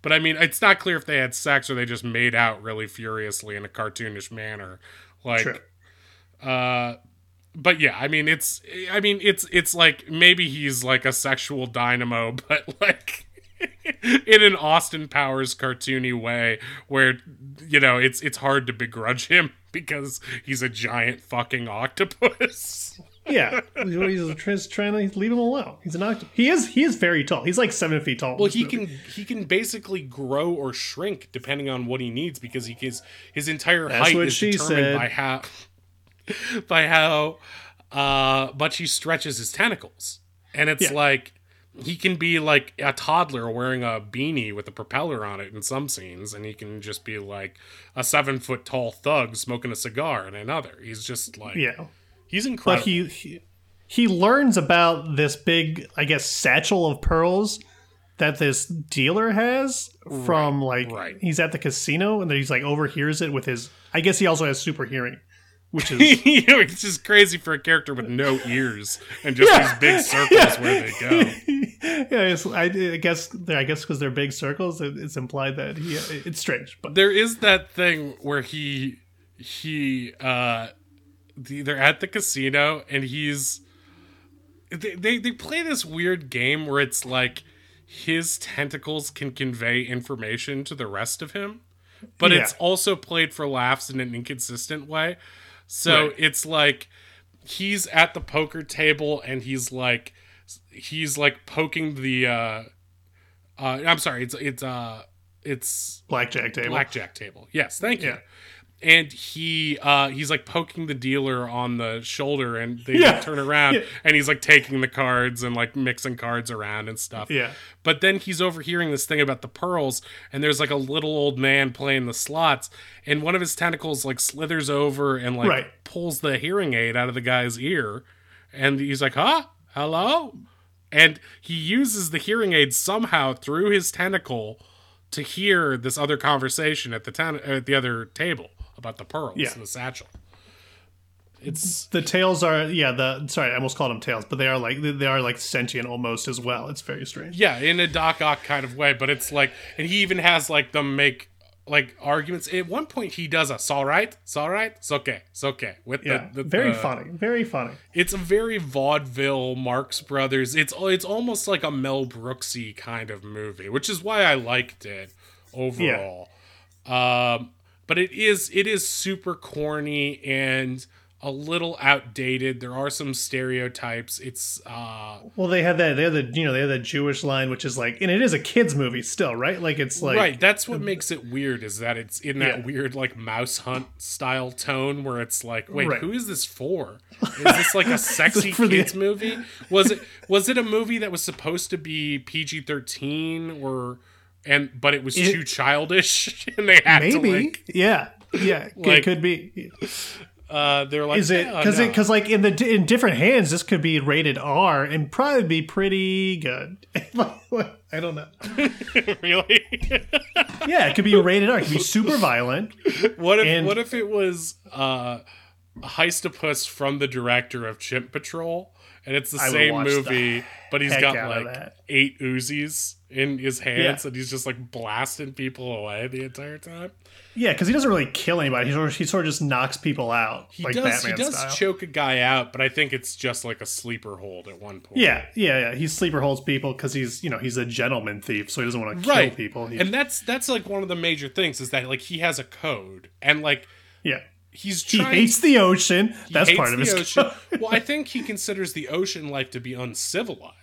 but I mean it's not clear if they had sex or they just made out really furiously in a cartoonish manner like True. uh but yeah i mean it's i mean it's it's like maybe he's like a sexual dynamo but like in an austin powers cartoony way where you know it's it's hard to begrudge him because he's a giant fucking octopus Yeah, he's just trying to leave him alone. He's an octopus. He is he is very tall. He's like seven feet tall. well he movie. can he can basically grow or shrink depending on what he needs because he his his entire That's height is determined said. by how by how uh much he stretches his tentacles and it's Yeah. like he can be like a toddler wearing a beanie with a propeller on it in some scenes and he can just be like a seven foot tall thug smoking a cigar in another he's just like Yeah, he's but incredible he, he he learns about this big, I guess, satchel of pearls that this dealer has from like right. he's at the casino and then he's like overhears it with his. I guess he also has super hearing, which is You know, it's just crazy for a character with no ears and just these big circles where they go yeah. I, I guess I guess because they're big circles, it, it's implied that he. It's strange, but there is that thing where he he uh they're at the casino and he's they, they they play this weird game where it's like his tentacles can convey information to the rest of him but it's also played for laughs in an inconsistent way so Right. it's like he's at the poker table and he's like he's like poking the uh uh i'm sorry it's it's uh it's blackjack table. blackjack table. Yes, thank you. Yeah. And he uh he's like poking the dealer on the shoulder and they Yeah. turn around Yeah. and he's like taking the cards and like mixing cards around and stuff. Yeah. But then he's overhearing this thing about the pearls and there's like a little old man playing the slots and one of his tentacles like slithers over and like Right. pulls the hearing aid out of the guy's ear and he's like, "Huh? Hello?" And he uses the hearing aid somehow through his tentacle to hear this other conversation at the ten- at the other table about the pearls Yeah. and the satchel. It's The tails are yeah. The sorry, I almost called them tails, but they are like they, are like sentient almost as well. It's very strange. yeah, in a Doc Ock kind of way, but it's like, and he even has like them make like arguments. At one point, he does a "It's all right, it's all right, it's okay, it's okay." With Yeah, the, the very funny, very funny. It's a very vaudeville Marx Brothers. It's it's almost like a Mel Brooksy kind of movie, which is why I liked it overall. Um, but it is it is super corny and a little outdated. There are some stereotypes. It's uh Well, they had that. They had the you know they had that Jewish line, which is like, and it is a kids movie still, right? Like it's like right. That's what makes it weird is that it's in that Yeah. weird like mouse hunt style tone where it's like, wait, Right. who is this for? Is this like a sexy for the- kids movie? Was it was it a movie that was supposed to be PG thirteen or and but it was It- too childish and they had maybe, to like yeah, yeah, Like- it could be. uh they're like Is it "Yeah, because no." it because like in the in different hands, this could be rated R and probably be pretty good. I don't know. really Yeah, it could be rated R. It could be super violent. what if And- what if it was uh Heistopus from the director of Chimp Patrol and it's the I same movie but he's got like eight Uzis in his hands Yeah. and he's just like blasting people away the entire time. Yeah, because he doesn't really kill anybody. He sort of, he sort of just knocks people out, He like does Batman he does style. choke a guy out, but I think it's just like a sleeper hold at one point. yeah, yeah, yeah. He sleeper holds people because he's you know he's a gentleman thief, so he doesn't want to kill people. He, and that's that's like one of the major things is that like he has a code and like yeah, he's he hates the ocean. That's part of his ocean. well, I think he considers the ocean life to be uncivilized.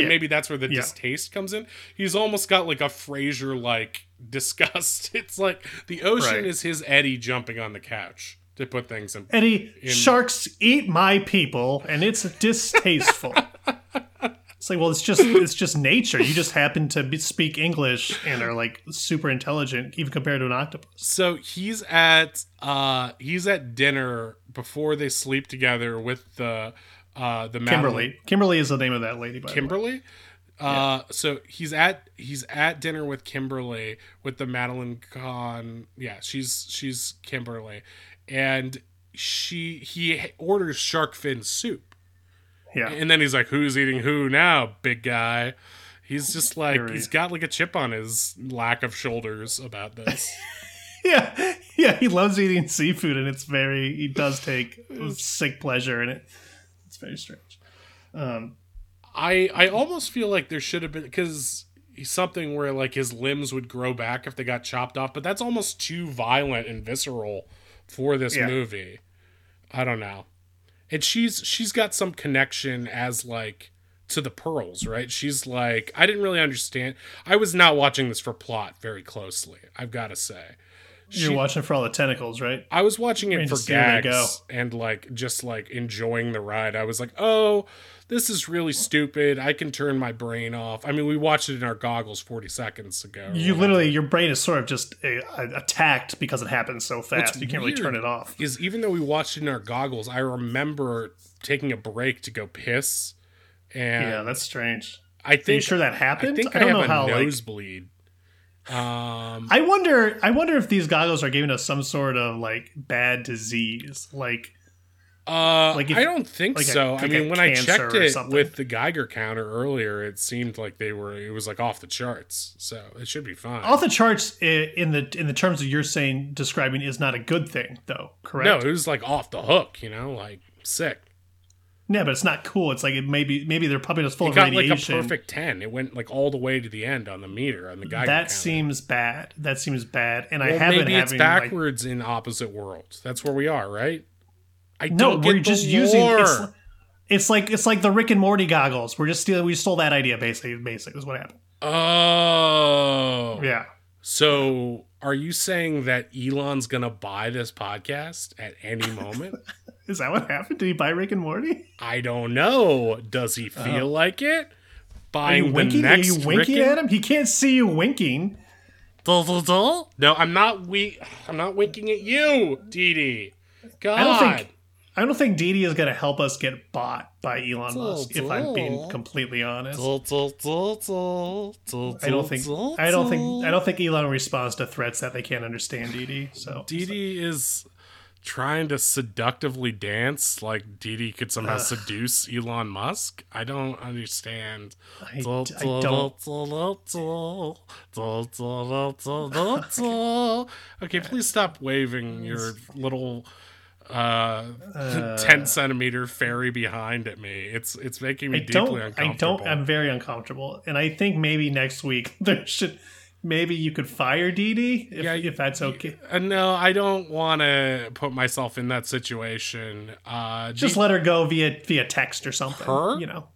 And maybe that's where the Yeah. distaste comes in. He's almost got like a Frasier like disgust. It's like the ocean Right. is his Eddie jumping on the couch to put things in. Eddie, sharks eat my people, and it's distasteful. it's like, well, it's just it's just nature. You just happen to be, speak English and are like super intelligent, even compared to an octopus. So he's at uh he's at dinner before they sleep together with the uh the Kimberly, Kimberly is the name of that lady. By. Kimberly. Uh, so he's at he's at dinner with Kimberly with the Madeline Kahn. Yeah, she's she's Kimberly, and she he orders shark fin soup, Yeah, and then he's like, "Who's eating who now, big guy?" He's just like Very- he's got like a chip on his lack of shoulders about this. yeah, yeah. He loves eating seafood, and it's very he does take sick pleasure in it. It's very strange. Um, I I almost feel like there should have been because something where like his limbs would grow back if they got chopped off, but that's almost too violent and visceral for this Yeah. movie. I don't know. And she's she's got some connection as like to the pearls, right? She's like I didn't really understand. I was not watching this for plot very closely. I've got to say. You're She- watching for all the tentacles, right? I was watching it for gags and like just like enjoying the ride. I was like, "Oh, this is really stupid. I can turn my brain off." I mean, we watched it in our goggles 40 seconds ago. You literally, your brain is sort of just uh, attacked because it happens so fast. What's you can't really turn it off. Is even though we watched it in our goggles, I remember taking a break to go piss, and Yeah, that's strange. I Are think you sure that happened? I think I, don't have know a how. Like, nosebleed. Um, I wonder. I wonder if these goggles are giving us some sort of like bad disease, like Uh, Like if- I don't think like a- so. I mean, when I checked it with the Geiger counter earlier, it seemed like they were. It was like off the charts, so it should be fine. off the charts in the in the terms that you're saying describing is not a good thing, though. Correct? no, it was like off the hook. You know, like sick. Yeah, but it's not cool. It's like it maybe maybe they're pumping us full It of got like a radiation. perfect ten. It went like all the way to the end on the meter on the Geiger that seems bad. That seems bad. And I have been maybe it's having like, backwards in opposite worlds. That's where we are, right? I no, don't we're get just using. It's, it's like it's like the Rick and Morty goggles. We're just stealing. We stole that idea. Basically, basically is what happened. oh, Yeah. So, are you saying that Elon's gonna buy this podcast at any moment? Is that what happened? Did he buy Rick and Morty? I don't know. Does he feel oh. like it? Are Buying you the winking? Are you winking Rick at him? He can't see you winking. Dull, dull, dull? No, I'm not. We. I'm not winking at you, Dee Dee. God. I don't think. I don't think Dee Dee is going to help us get bought by Elon Musk. If I'm being completely honest, Dull, dull, dull, dull, dull, I don't think. dull, I don't think. I don't think Elon responds to threats that they can't understand. Dee Dee. So Dee Dee is trying to seductively dance like Dee could somehow seduce Elon Musk. I don't understand. I, I don't. Okay, please stop waving your little uh, 10 centimeter fairy behind at me. It's it's making me I deeply don't. uncomfortable. I don't. I'm very uncomfortable, and I think maybe next week there should. Maybe you could fire Dee Dee if, Yeah, if that's okay. Uh, no, I don't want to put myself in that situation. Uh, Just Dee- let her go via via text or something. Her? You know,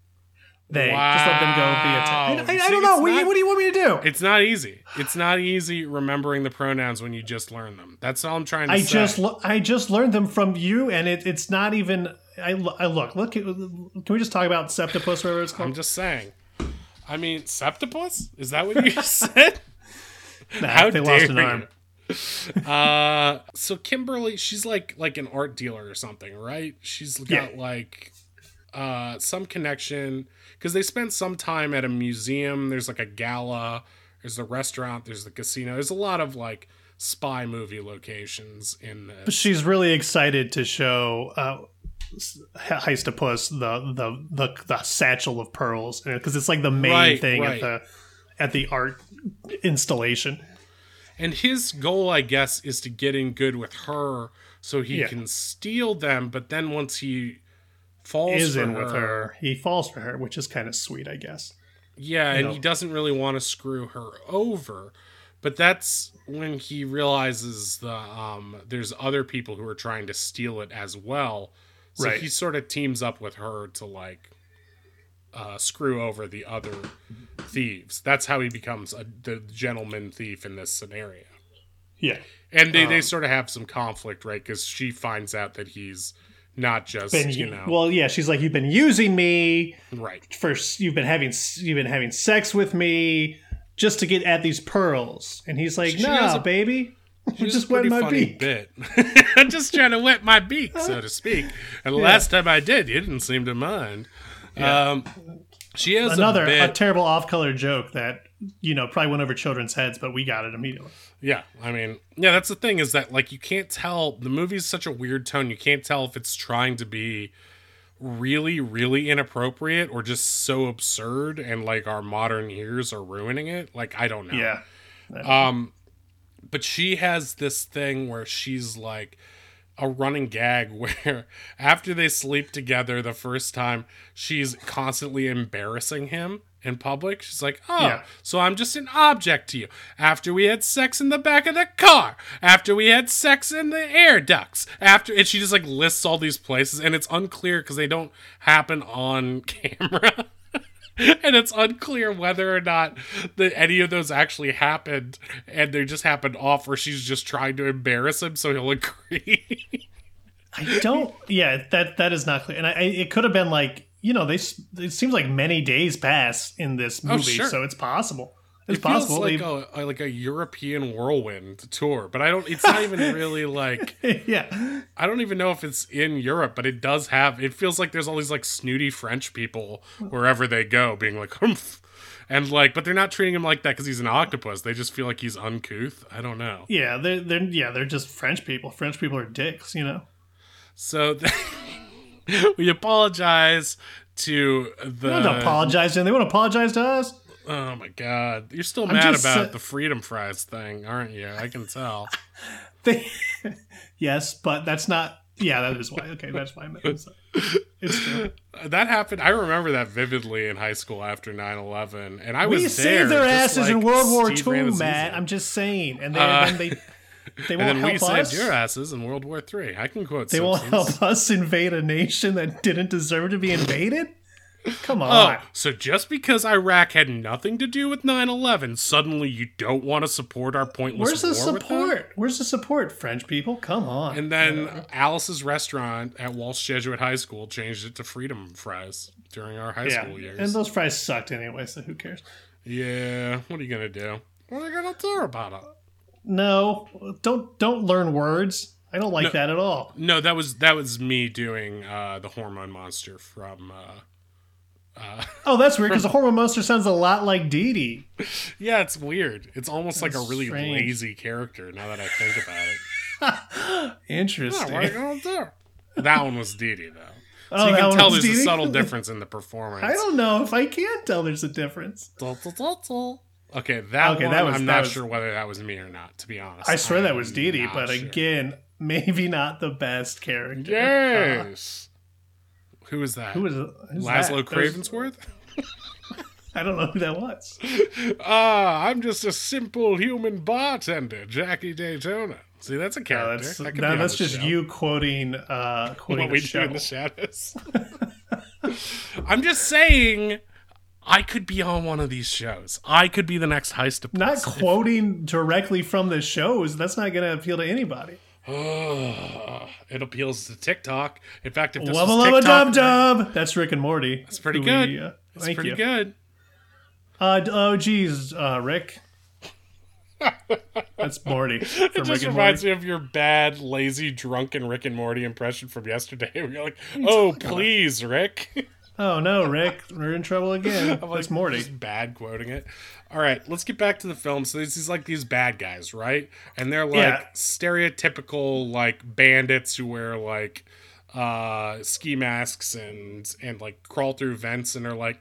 they just let them go via text. I, I, I don't know. it's What do, you, not- what do you want me to do? it's not easy. It's not easy remembering the pronouns when you just learn them. That's all I'm trying to I say. just I just learned them from you, and it, it's not even. I, I look. Look. Can we just talk about Septipus, whatever it's called. I'm just saying. I mean, septipus? Is that what you said? Nah, How they dare lost an arm. Uh, so Kimberly, she's like like an art dealer or something, right? She's got Yeah. like uh some connection because they spent some time at a museum. There's like a gala. There's a restaurant. There's the casino. There's a lot of like spy movie locations in this. She's really excited to show uh, Heistopus the, the the the satchel of pearls because it's like the main Right, thing right. at the at the art installation. And his goal, I guess, is to get in good with her so he Yeah. can steal them. But then once he falls Is in with her. He falls for her, which is kind of sweet, I guess. yeah, and know. he doesn't really want to screw her over. But that's when he realizes the um, there's other people who are trying to steal it as well. So Right. he sort of teams up with her to like uh, screw over the other thieves. That's how he becomes a, the gentleman thief in this scenario. Yeah. And they, Um, they sort of have some conflict, right? Because she finds out that he's not just Been, you know well, yeah, she's like, you've been using me right. First, you've been having, you've been having sex with me just to get at these pearls, and he's like, She nah, a- baby, She just wet my beak. bit. I'm just trying to wet my beak, so to speak. And the last time I did, you didn't seem to mind. Um, she has Another a a terrible off-color joke that you know probably went over children's heads, but we got it immediately. yeah, I mean, yeah, that's the thing is that like you can't tell the movie's such a weird tone. You can't tell if it's trying to be really, really inappropriate or just so absurd, and like our modern ears are ruining it. Like I don't know. Yeah, Um, but she has this thing where she's like a running gag where after they sleep together the first time, she's constantly embarrassing him in public. She's like, "Oh, Yeah. so I'm just an object to you." After we had sex in the back of the car, after we had sex in the air ducts, after and she just like lists all these places, and it's unclear because they don't happen on camera. and it's unclear whether or not that any of those actually happened and they just happened off or she's just trying to embarrass him so he'll agree I don't. Yeah, that that is not clear, and I, I, it could have been like you know they. It seems like many days pass in this oh, movie, sure. so it's possible. It's it feels possible. like a, a- like a european whirlwind tour but i don't it's not even really like yeah, i don't even know if it's in europe but it does have it feels like there's all these like snooty french people wherever they go being like humph and like but they're not treating him like that because he's an octopus they just feel like he's uncouth i don't know yeah, they're they're yeah they're just French people. French people are dicks, you know. So we apologize to the. They don't apologize, and they want to apologize to us. Oh my god, you're still mad just, about uh, the freedom fries thing, aren't you? I can tell. They, yes, but that's not. Yeah, that is why. Okay, that's why. It's, it's true. that happened. I remember that vividly in high school after 9-11. and I was We saved their asses in World War Steve II. Matt. I'm just saying, and they, Uh, then they they won't then we help us. saved your asses in World War Three. I can quote. They won't help us invade a nation that didn't deserve to be invaded. Come Oh, on. so just because Iraq had nothing to do with 9-11, suddenly you don't want to support our pointless Where's the war with them? support? Where's the support, French people? Come on. And then Alice's restaurant at Walsh Jesuit High School changed it to Freedom Fries during our high yeah, school years. and those fries sucked anyway, so who cares? yeah, what are you gonna do? What are you gonna do about it? No, don't don't learn words. I don't like that at all. No, that was that was me doing uh, the hormone monster from. Uh, Uh, oh, that's weird because the hormone monster sounds a lot like Dee Dee. yeah, it's weird. It's almost like a really strange. lazy character. Now that I think about it, Interesting. What are you gonna do? That one was Dee Dee though. Oh, So you that can tell there's a Dee Dee? subtle difference in the performance. I don't know if I can tell there's a difference. Okay, that Okay, one, that was- I'm that not was- sure whether that was me or not. To be honest, I swear that I'm was Dee Dee, but sure. again, maybe not the best character. yes. Who is that? Uh, who's Laszlo that? Cravensworth? I don't know who that was. Ah, I'm just a simple human bartender, Jackie Daytona. See, that's a No, character. that's That no, that's just show. you quoting uh quoting what the we do in the shadows. I'm just saying, I could be on one of these shows. I could be the next heist. Not quoting directly from the shows. That's not going to appeal to anybody. It appeals to TikTok. In fact, if this Lubba was TikTok, dub dub. That's Rick and Morty. That's pretty good. it's thank pretty you. good. Uh, oh, geez, uh, Rick. That's Morty It just and reminds me of your bad, lazy, drunken Rick and Morty impression from yesterday. Where you're like, "Oh, please, Rick." Oh no, Rick, we're in trouble again. I'm like, Morty. Just bad quoting it. All right, let's get back to the film. So this is like these bad guys, right? And they're like Yeah. stereotypical like bandits who wear like uh ski masks and and like crawl through vents and are like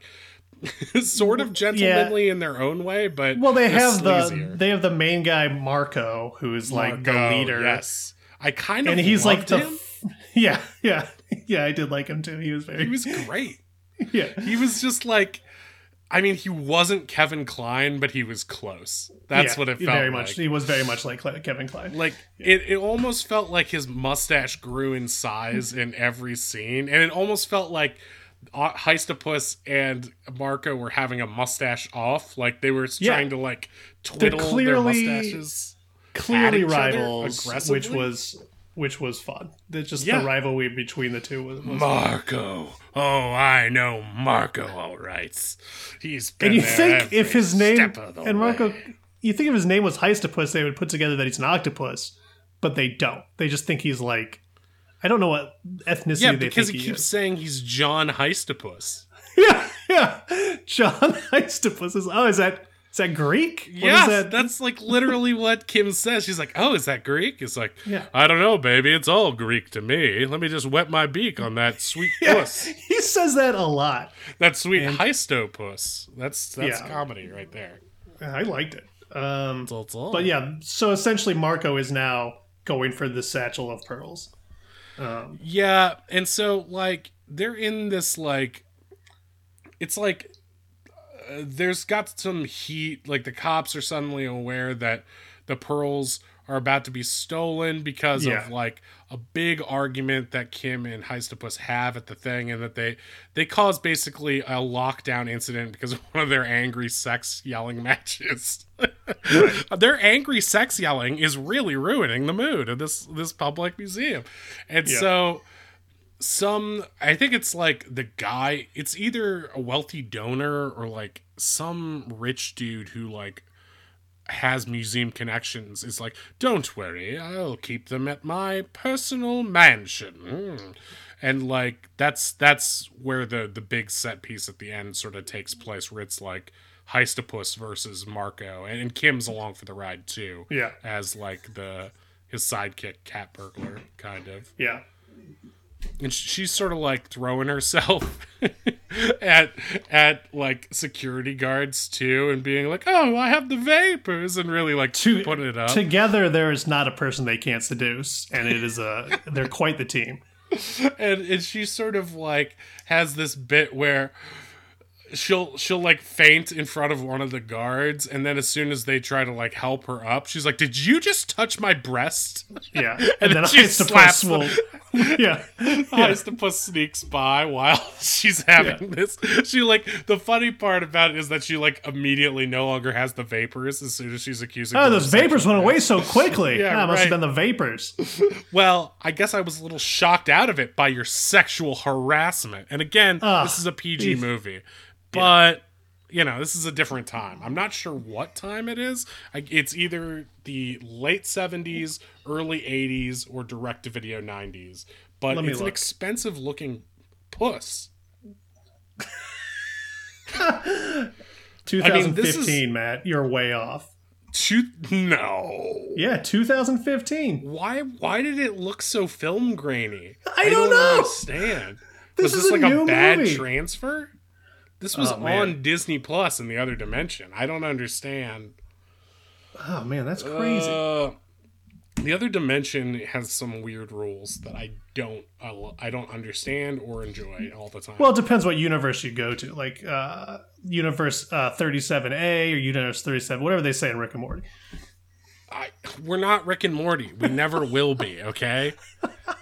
sort of gentlemanly in their own way, but Well, they have the they have the main guy Marco, who is like the leader. Yes, I kind of and he's like the him. yeah yeah yeah. I did like him too. He was very He was great. yeah. He was just like. I mean, he wasn't Kevin Kline, but he was close. That's Yeah, what it felt very like. much. He was very much like Kevin Kline. like it, it almost felt like his mustache grew in size in every scene and it almost felt like uh, heistopus and marco were having a mustache off like they were Yeah. trying to like twiddle clearly- their mustaches Clearly rivals, which was which was fun. That just Yeah. the rivalry between the two was. was marco oh i know marco all right he's been and you think if his name and Marco, way. you think if his name was Heistopus, they would put together that he's an octopus, but they don't. They just think he's like, I don't know what ethnicity yeah they because think he he keeps is. saying he's john heistopus Yeah, yeah. John Heistopus is. Oh, is that is that Greek? What Yeah, that? that's like literally what Kim says. She's like, "Oh, is that Greek?" It's like, Yeah. I don't know, baby. It's all Greek to me. Let me just wet my beak on that sweet Yeah, puss, he says that a lot. that sweet heistopus. That's that's Yeah. comedy right there. I liked it. Um, That's all. but yeah, so essentially, Marco is now going for the satchel of pearls. Um, Yeah, and so like they're in this like it's like uh, there's got some heat like the cops are suddenly aware that the pearls are about to be stolen because Yeah. of like a big argument that Kim and Heistopus have at the thing and that they they cause basically a lockdown incident because of one of their angry sex yelling matches. their angry sex yelling is really ruining the mood of this this public museum. And Yeah. so some I think it's like the guy it's either a wealthy donor or like some rich dude who like has museum connections is like don't worry I'll keep them at my personal mansion Mm. and like that's that's where the the big set piece at the end sort of takes place where it's like Heistopus versus Marco and, and Kim's along for the ride too yeah, as like the his sidekick cat burglar kind of yeah. And she's sort of like throwing herself at at like security guards too and being like oh i have the vapors and really like To- putting it up Together, there is not a person they can't seduce, and it is a. they're quite the team. and, and she sort of like has this bit where she'll she'll like faint in front of one of the guards and then as soon as they try to like help her up she's like did you just touch my breast Yeah, And and, then then she slaps will. yeah, Heistopus sneaks by while she's having this. She like the funny part about it is that she like immediately no longer has the vapors as soon as she's accusing. Oh, those vapors went away so quickly. Yeah, Ah, it must right. have been the vapors. Well, I guess I was a little shocked out of it by your sexual harassment. And again, this is a PG eef. movie, but you know this is a different time. I'm not sure what time it is. I, it's either the late 70s, early 80s, or direct to video 90s. But it's an expensive looking puss. 2015, this is- Matt. You're way off. Two, no. Yeah, 2015. Why? Why did it look so film grainy? I don't know. understand. This was is this like a bad movie. transfer? This was Oh, on Disney Plus in the other dimension. I don't understand. Oh man, that's crazy. Uh, the other dimension has some weird rules that I don't I don't understand or enjoy all the time. well, it depends what universe you go to. Like uh, universe uh, 37A or universe 37, whatever they say in Rick and Morty. I, we're not Rick and Morty. We never will be. Okay.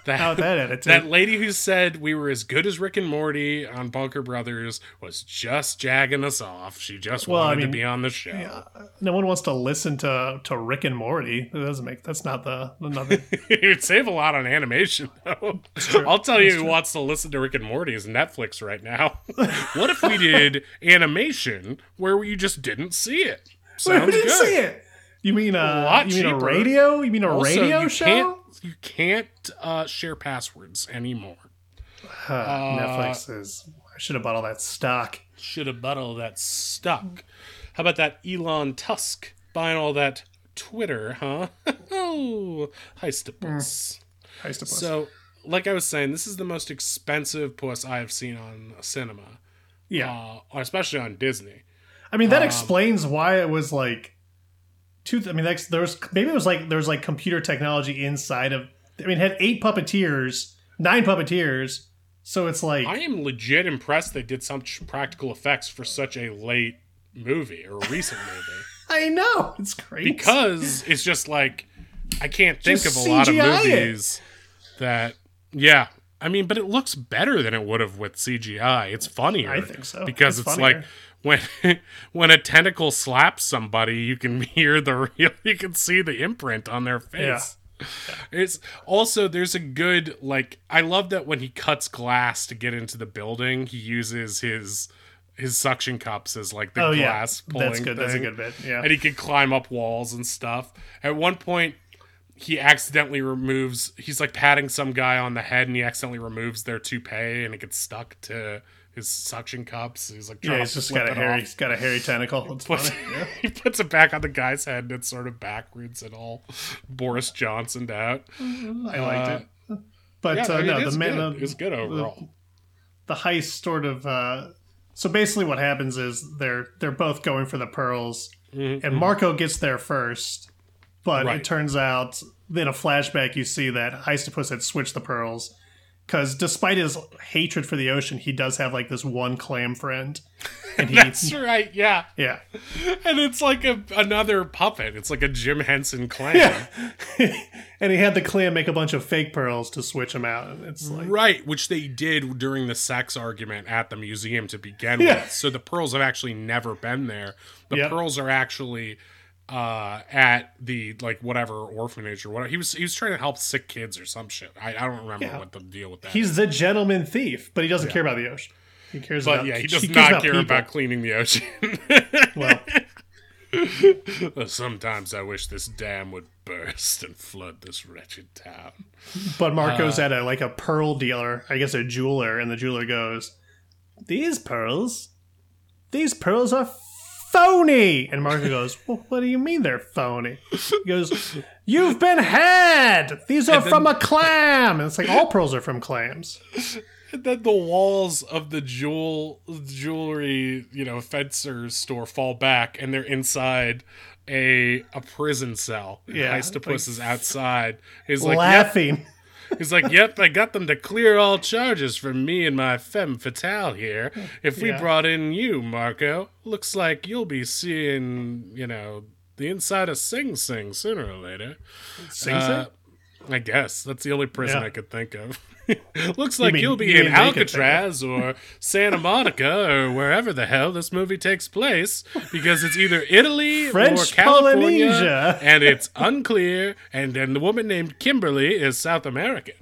That, How that attitude. that lady who said we were as good as Rick and Morty on Bunker Brothers was just jagging us off. She just Well, I wanted mean, to be on the show. no one wants to listen to to Rick and Morty. That doesn't make. That's not the another. You'd save a lot on animation, though. I'll tell you who wants to listen to Rick and Morty is Netflix right now. what if we did animation where you just didn't see it? Sounds we didn't good. see it. You mean A uh, lot you mean a radio? You mean a Also, radio you show? Can't, you can't uh, share passwords anymore. Huh, Netflix is. I should have bought all that stock. Should have bought all that stock. How about that Elon Tusk buying all that Twitter, huh? oh, heistopus. Heistopus. So, like I was saying, this is the most expensive puss I have seen on cinema, yeah, uh, especially on Disney. I mean um, that explains why it was like. Two. I mean, that's, there was maybe it was like there was like computer technology inside of. I mean, it had eight puppeteers, nine puppeteers. So it's like I am legit impressed they did some practical effects for such a late movie or a recent movie. I know it's crazy because it's just like I can't think Just of a lot of CGI it. movies that yeah. I mean, but it looks better than it would have with CGI. It's funnier. I think so. because It's it's, like when when a tentacle slaps somebody, you can hear the real, you can see the imprint on their face. It's also there's a good like I love that when he cuts glass to get into the building, he uses his his suction cups as like the Oh yeah, glass pulling. that's good. That's a good bit. Yeah. and he can climb up walls and stuff. At one point, he accidentally removes. He's like patting some guy on the head, and he accidentally removes their toupee, and it gets stuck to his suction cups. He's like, Yeah, he's just got a hairy. off. He's got a hairy tentacle. It's Puts, funny. Yeah. he puts it back on the guy's head, and it's sort of backwards and all Boris Johnsoned out. I liked Uh, it. But Yeah, uh, I mean, no, the is man, the, It's good overall. the heist sort of. Uh, so basically, what happens is they're they're both going for the pearls, and Marco gets there first. But Mm-hmm, Right. it turns out in a flashback, you see that Heistopus had switched the pearls because despite his hatred for the ocean, he does have like this one clam friend, and he That's right, yeah. yeah. And it's like a another puppet. It's like a Jim Henson clan. and he had the clam make a bunch of fake pearls to switch them out. And it's like, Right, which they did during the sex argument at the museum to begin Yeah. with. So the pearls have actually never been there. The Yep. pearls are actually uh at the like whatever orphanage or whatever. He was he was trying to help sick kids or some shit. I, I don't remember Yeah. what the deal with that. he's the gentleman thief, but he doesn't care about the ocean. He cares but about yeah, he does cares not care people. about cleaning the ocean. Well, Sometimes I wish this dam would burst and flood this wretched town. but Marco's Uh. at a like a pearl dealer, I guess a jeweler, and the jeweler goes, "These pearls, these pearls are phony." And Marco goes, well, "What do you mean they're phony?" He goes, "You've been had. These are then- from a clam." And it's like all pearls are from clams. And then the walls of the jewel jewelry, you know, fencer's store fall back, and they're inside a a prison cell. Yeah, Heistopus like, is outside. He's like, yep. He's like, yep. I got them to clear all charges from me and my femme fatale here. If we Yeah. brought in you, Marco, looks like you'll be seeing, you know, the inside of Sing Sing sooner or later. Sing Uh, Sing? I guess that's the only prison Yeah. I could think of. Looks like you will be you in mean they could think of. Alcatraz or Santa Monica or wherever the hell this movie takes place because it's either Italy or French California Polynesia. and it's unclear and then the woman named Kimberly is South American.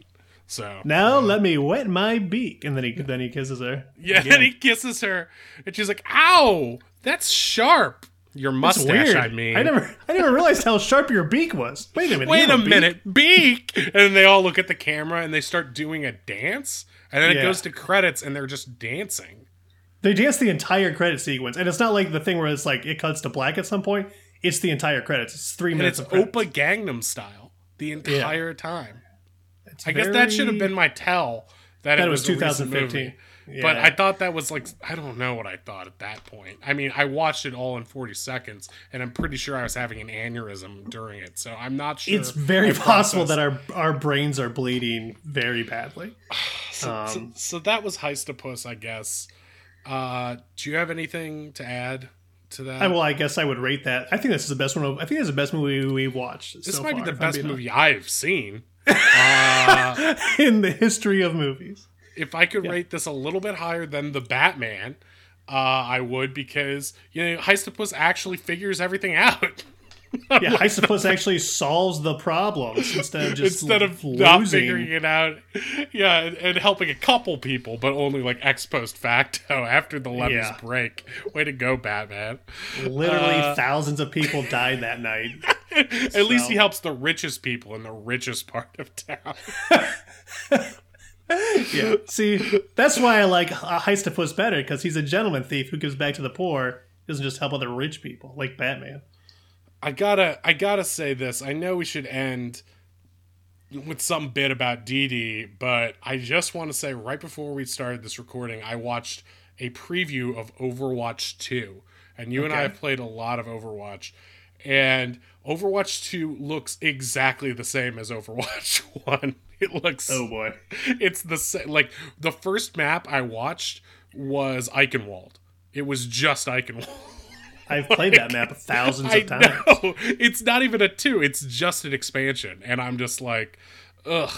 So Now uh, let me wet my beak, and then he then he kisses her. yeah, and he kisses her and she's like, "Ow, that's sharp." Your mustache. I mean. I never, I never realized how sharp your beak was. Wait a minute. Wait a beak? minute, beak! And then they all look at the camera and they start doing a dance. And then it goes to credits and they're just dancing. They dance the entire credit sequence, and it's not like the thing where it's like it cuts to black at some point. it's the entire credits. It's three and minutes it's. Opa Gangnam style the entire time. It's I guess that should have been my tell that, That it it was was, 2015. But I thought that was like I don't know what I thought at that point. I mean, I watched it all in 40 seconds, and I'm pretty sure I was having an aneurysm during it. So I'm not sure. It's very possible that our our brains are bleeding very badly. So, um, so that was Heistopus, I guess. Uh, do you have anything to add to that? I, well, I guess I would rate that. I think this is the best one. of- I think this is the best movie we've watched. this so might far, be the best movie I've seen. Uh, in the history of movies. If I could rate this a little bit higher than the Batman, uh, I would because you know Heistopus actually figures everything out Yeah, Heistopus actually solves the problems instead of just instead of losing. not figuring it out. Yeah, and, and helping a couple people, but only like ex post facto after the levees Yeah. break. Way to go, Batman! Literally, Uh, thousands of people died that night. At least he helps the richest people in the richest part of town. Yeah. See, that's why I like uh, Heistopus better because he's a gentleman thief who gives back to the poor. Doesn't just help other rich people like Batman. I gotta I gotta say this. I know we should end with some bit about Dee Dee, but I just want to say right before we started this recording, I watched a preview of Overwatch 2. And you and I have played a lot of Overwatch. And Overwatch 2 looks exactly the same as Overwatch 1. It looks Oh boy. it's the same like the first map I watched was Eichenwald. It was just Eichenwald. I've played that map thousands I of times. know it's not even a two; it's just an expansion, and I'm just like, ugh.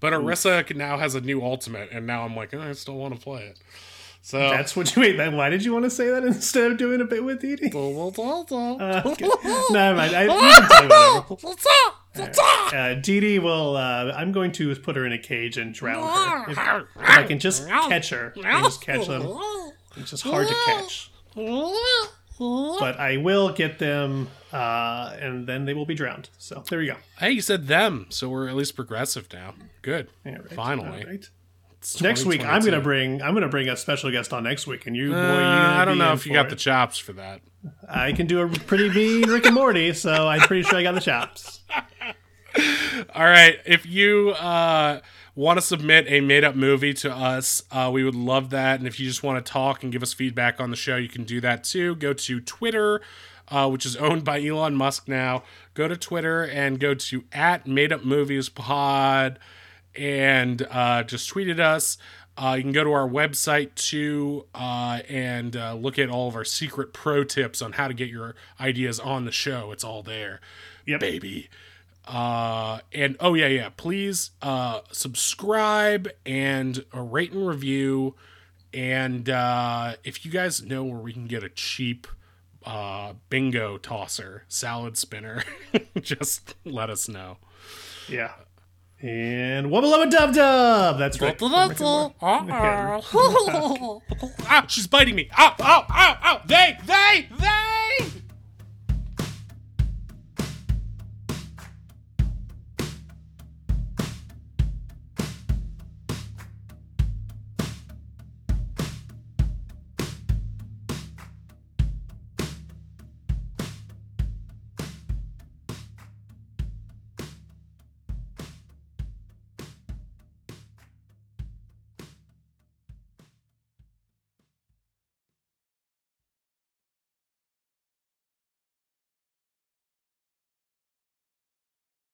But Orisa now has a new ultimate, and now I'm like, "Oh, I still want to play it. So That's what you wait. Then why did you want to say that instead of doing a bit with Edie? Uh, okay. Never mind. I, you can whatever. Uh, Dee Dee will. Uh, I'm going to put her in a cage and drown her. If, if I can just catch her, and just catch them. It's just hard to catch. But I will get them, uh, and then they will be drowned. So there we go. hey, you said them, so we're at least progressive now. Good. Right. Finally, right. Next week, I'm gonna bring. I'm gonna bring a special guest on next week, and you. boy, Uh, you're gonna I don't be know in if you for got it. the chops for that. I can do a pretty mean Rick and Morty, so I'm pretty sure I got the chops. All right. If you uh, want to submit a made up movie to us, uh, we would love that. And if you just want to talk and give us feedback on the show, you can do that too. Go to Twitter, uh, which is owned by Elon Musk now. Go to Twitter and go to at Made Up Movies Pod and uh, just tweeted us. Uh, you can go to our website too uh, and uh, look at all of our secret pro tips on how to get your ideas on the show. It's all there, Yep. baby. Uh, and oh yeah, yeah. Please uh, subscribe and uh, rate and review. And uh, if you guys know where we can get a cheap uh, bingo tosser, salad spinner, just let us know. Yeah. And wubba lubba dub dub. That's right. ah, she's biting me. Ow, ow, ow, ow. They, they, they.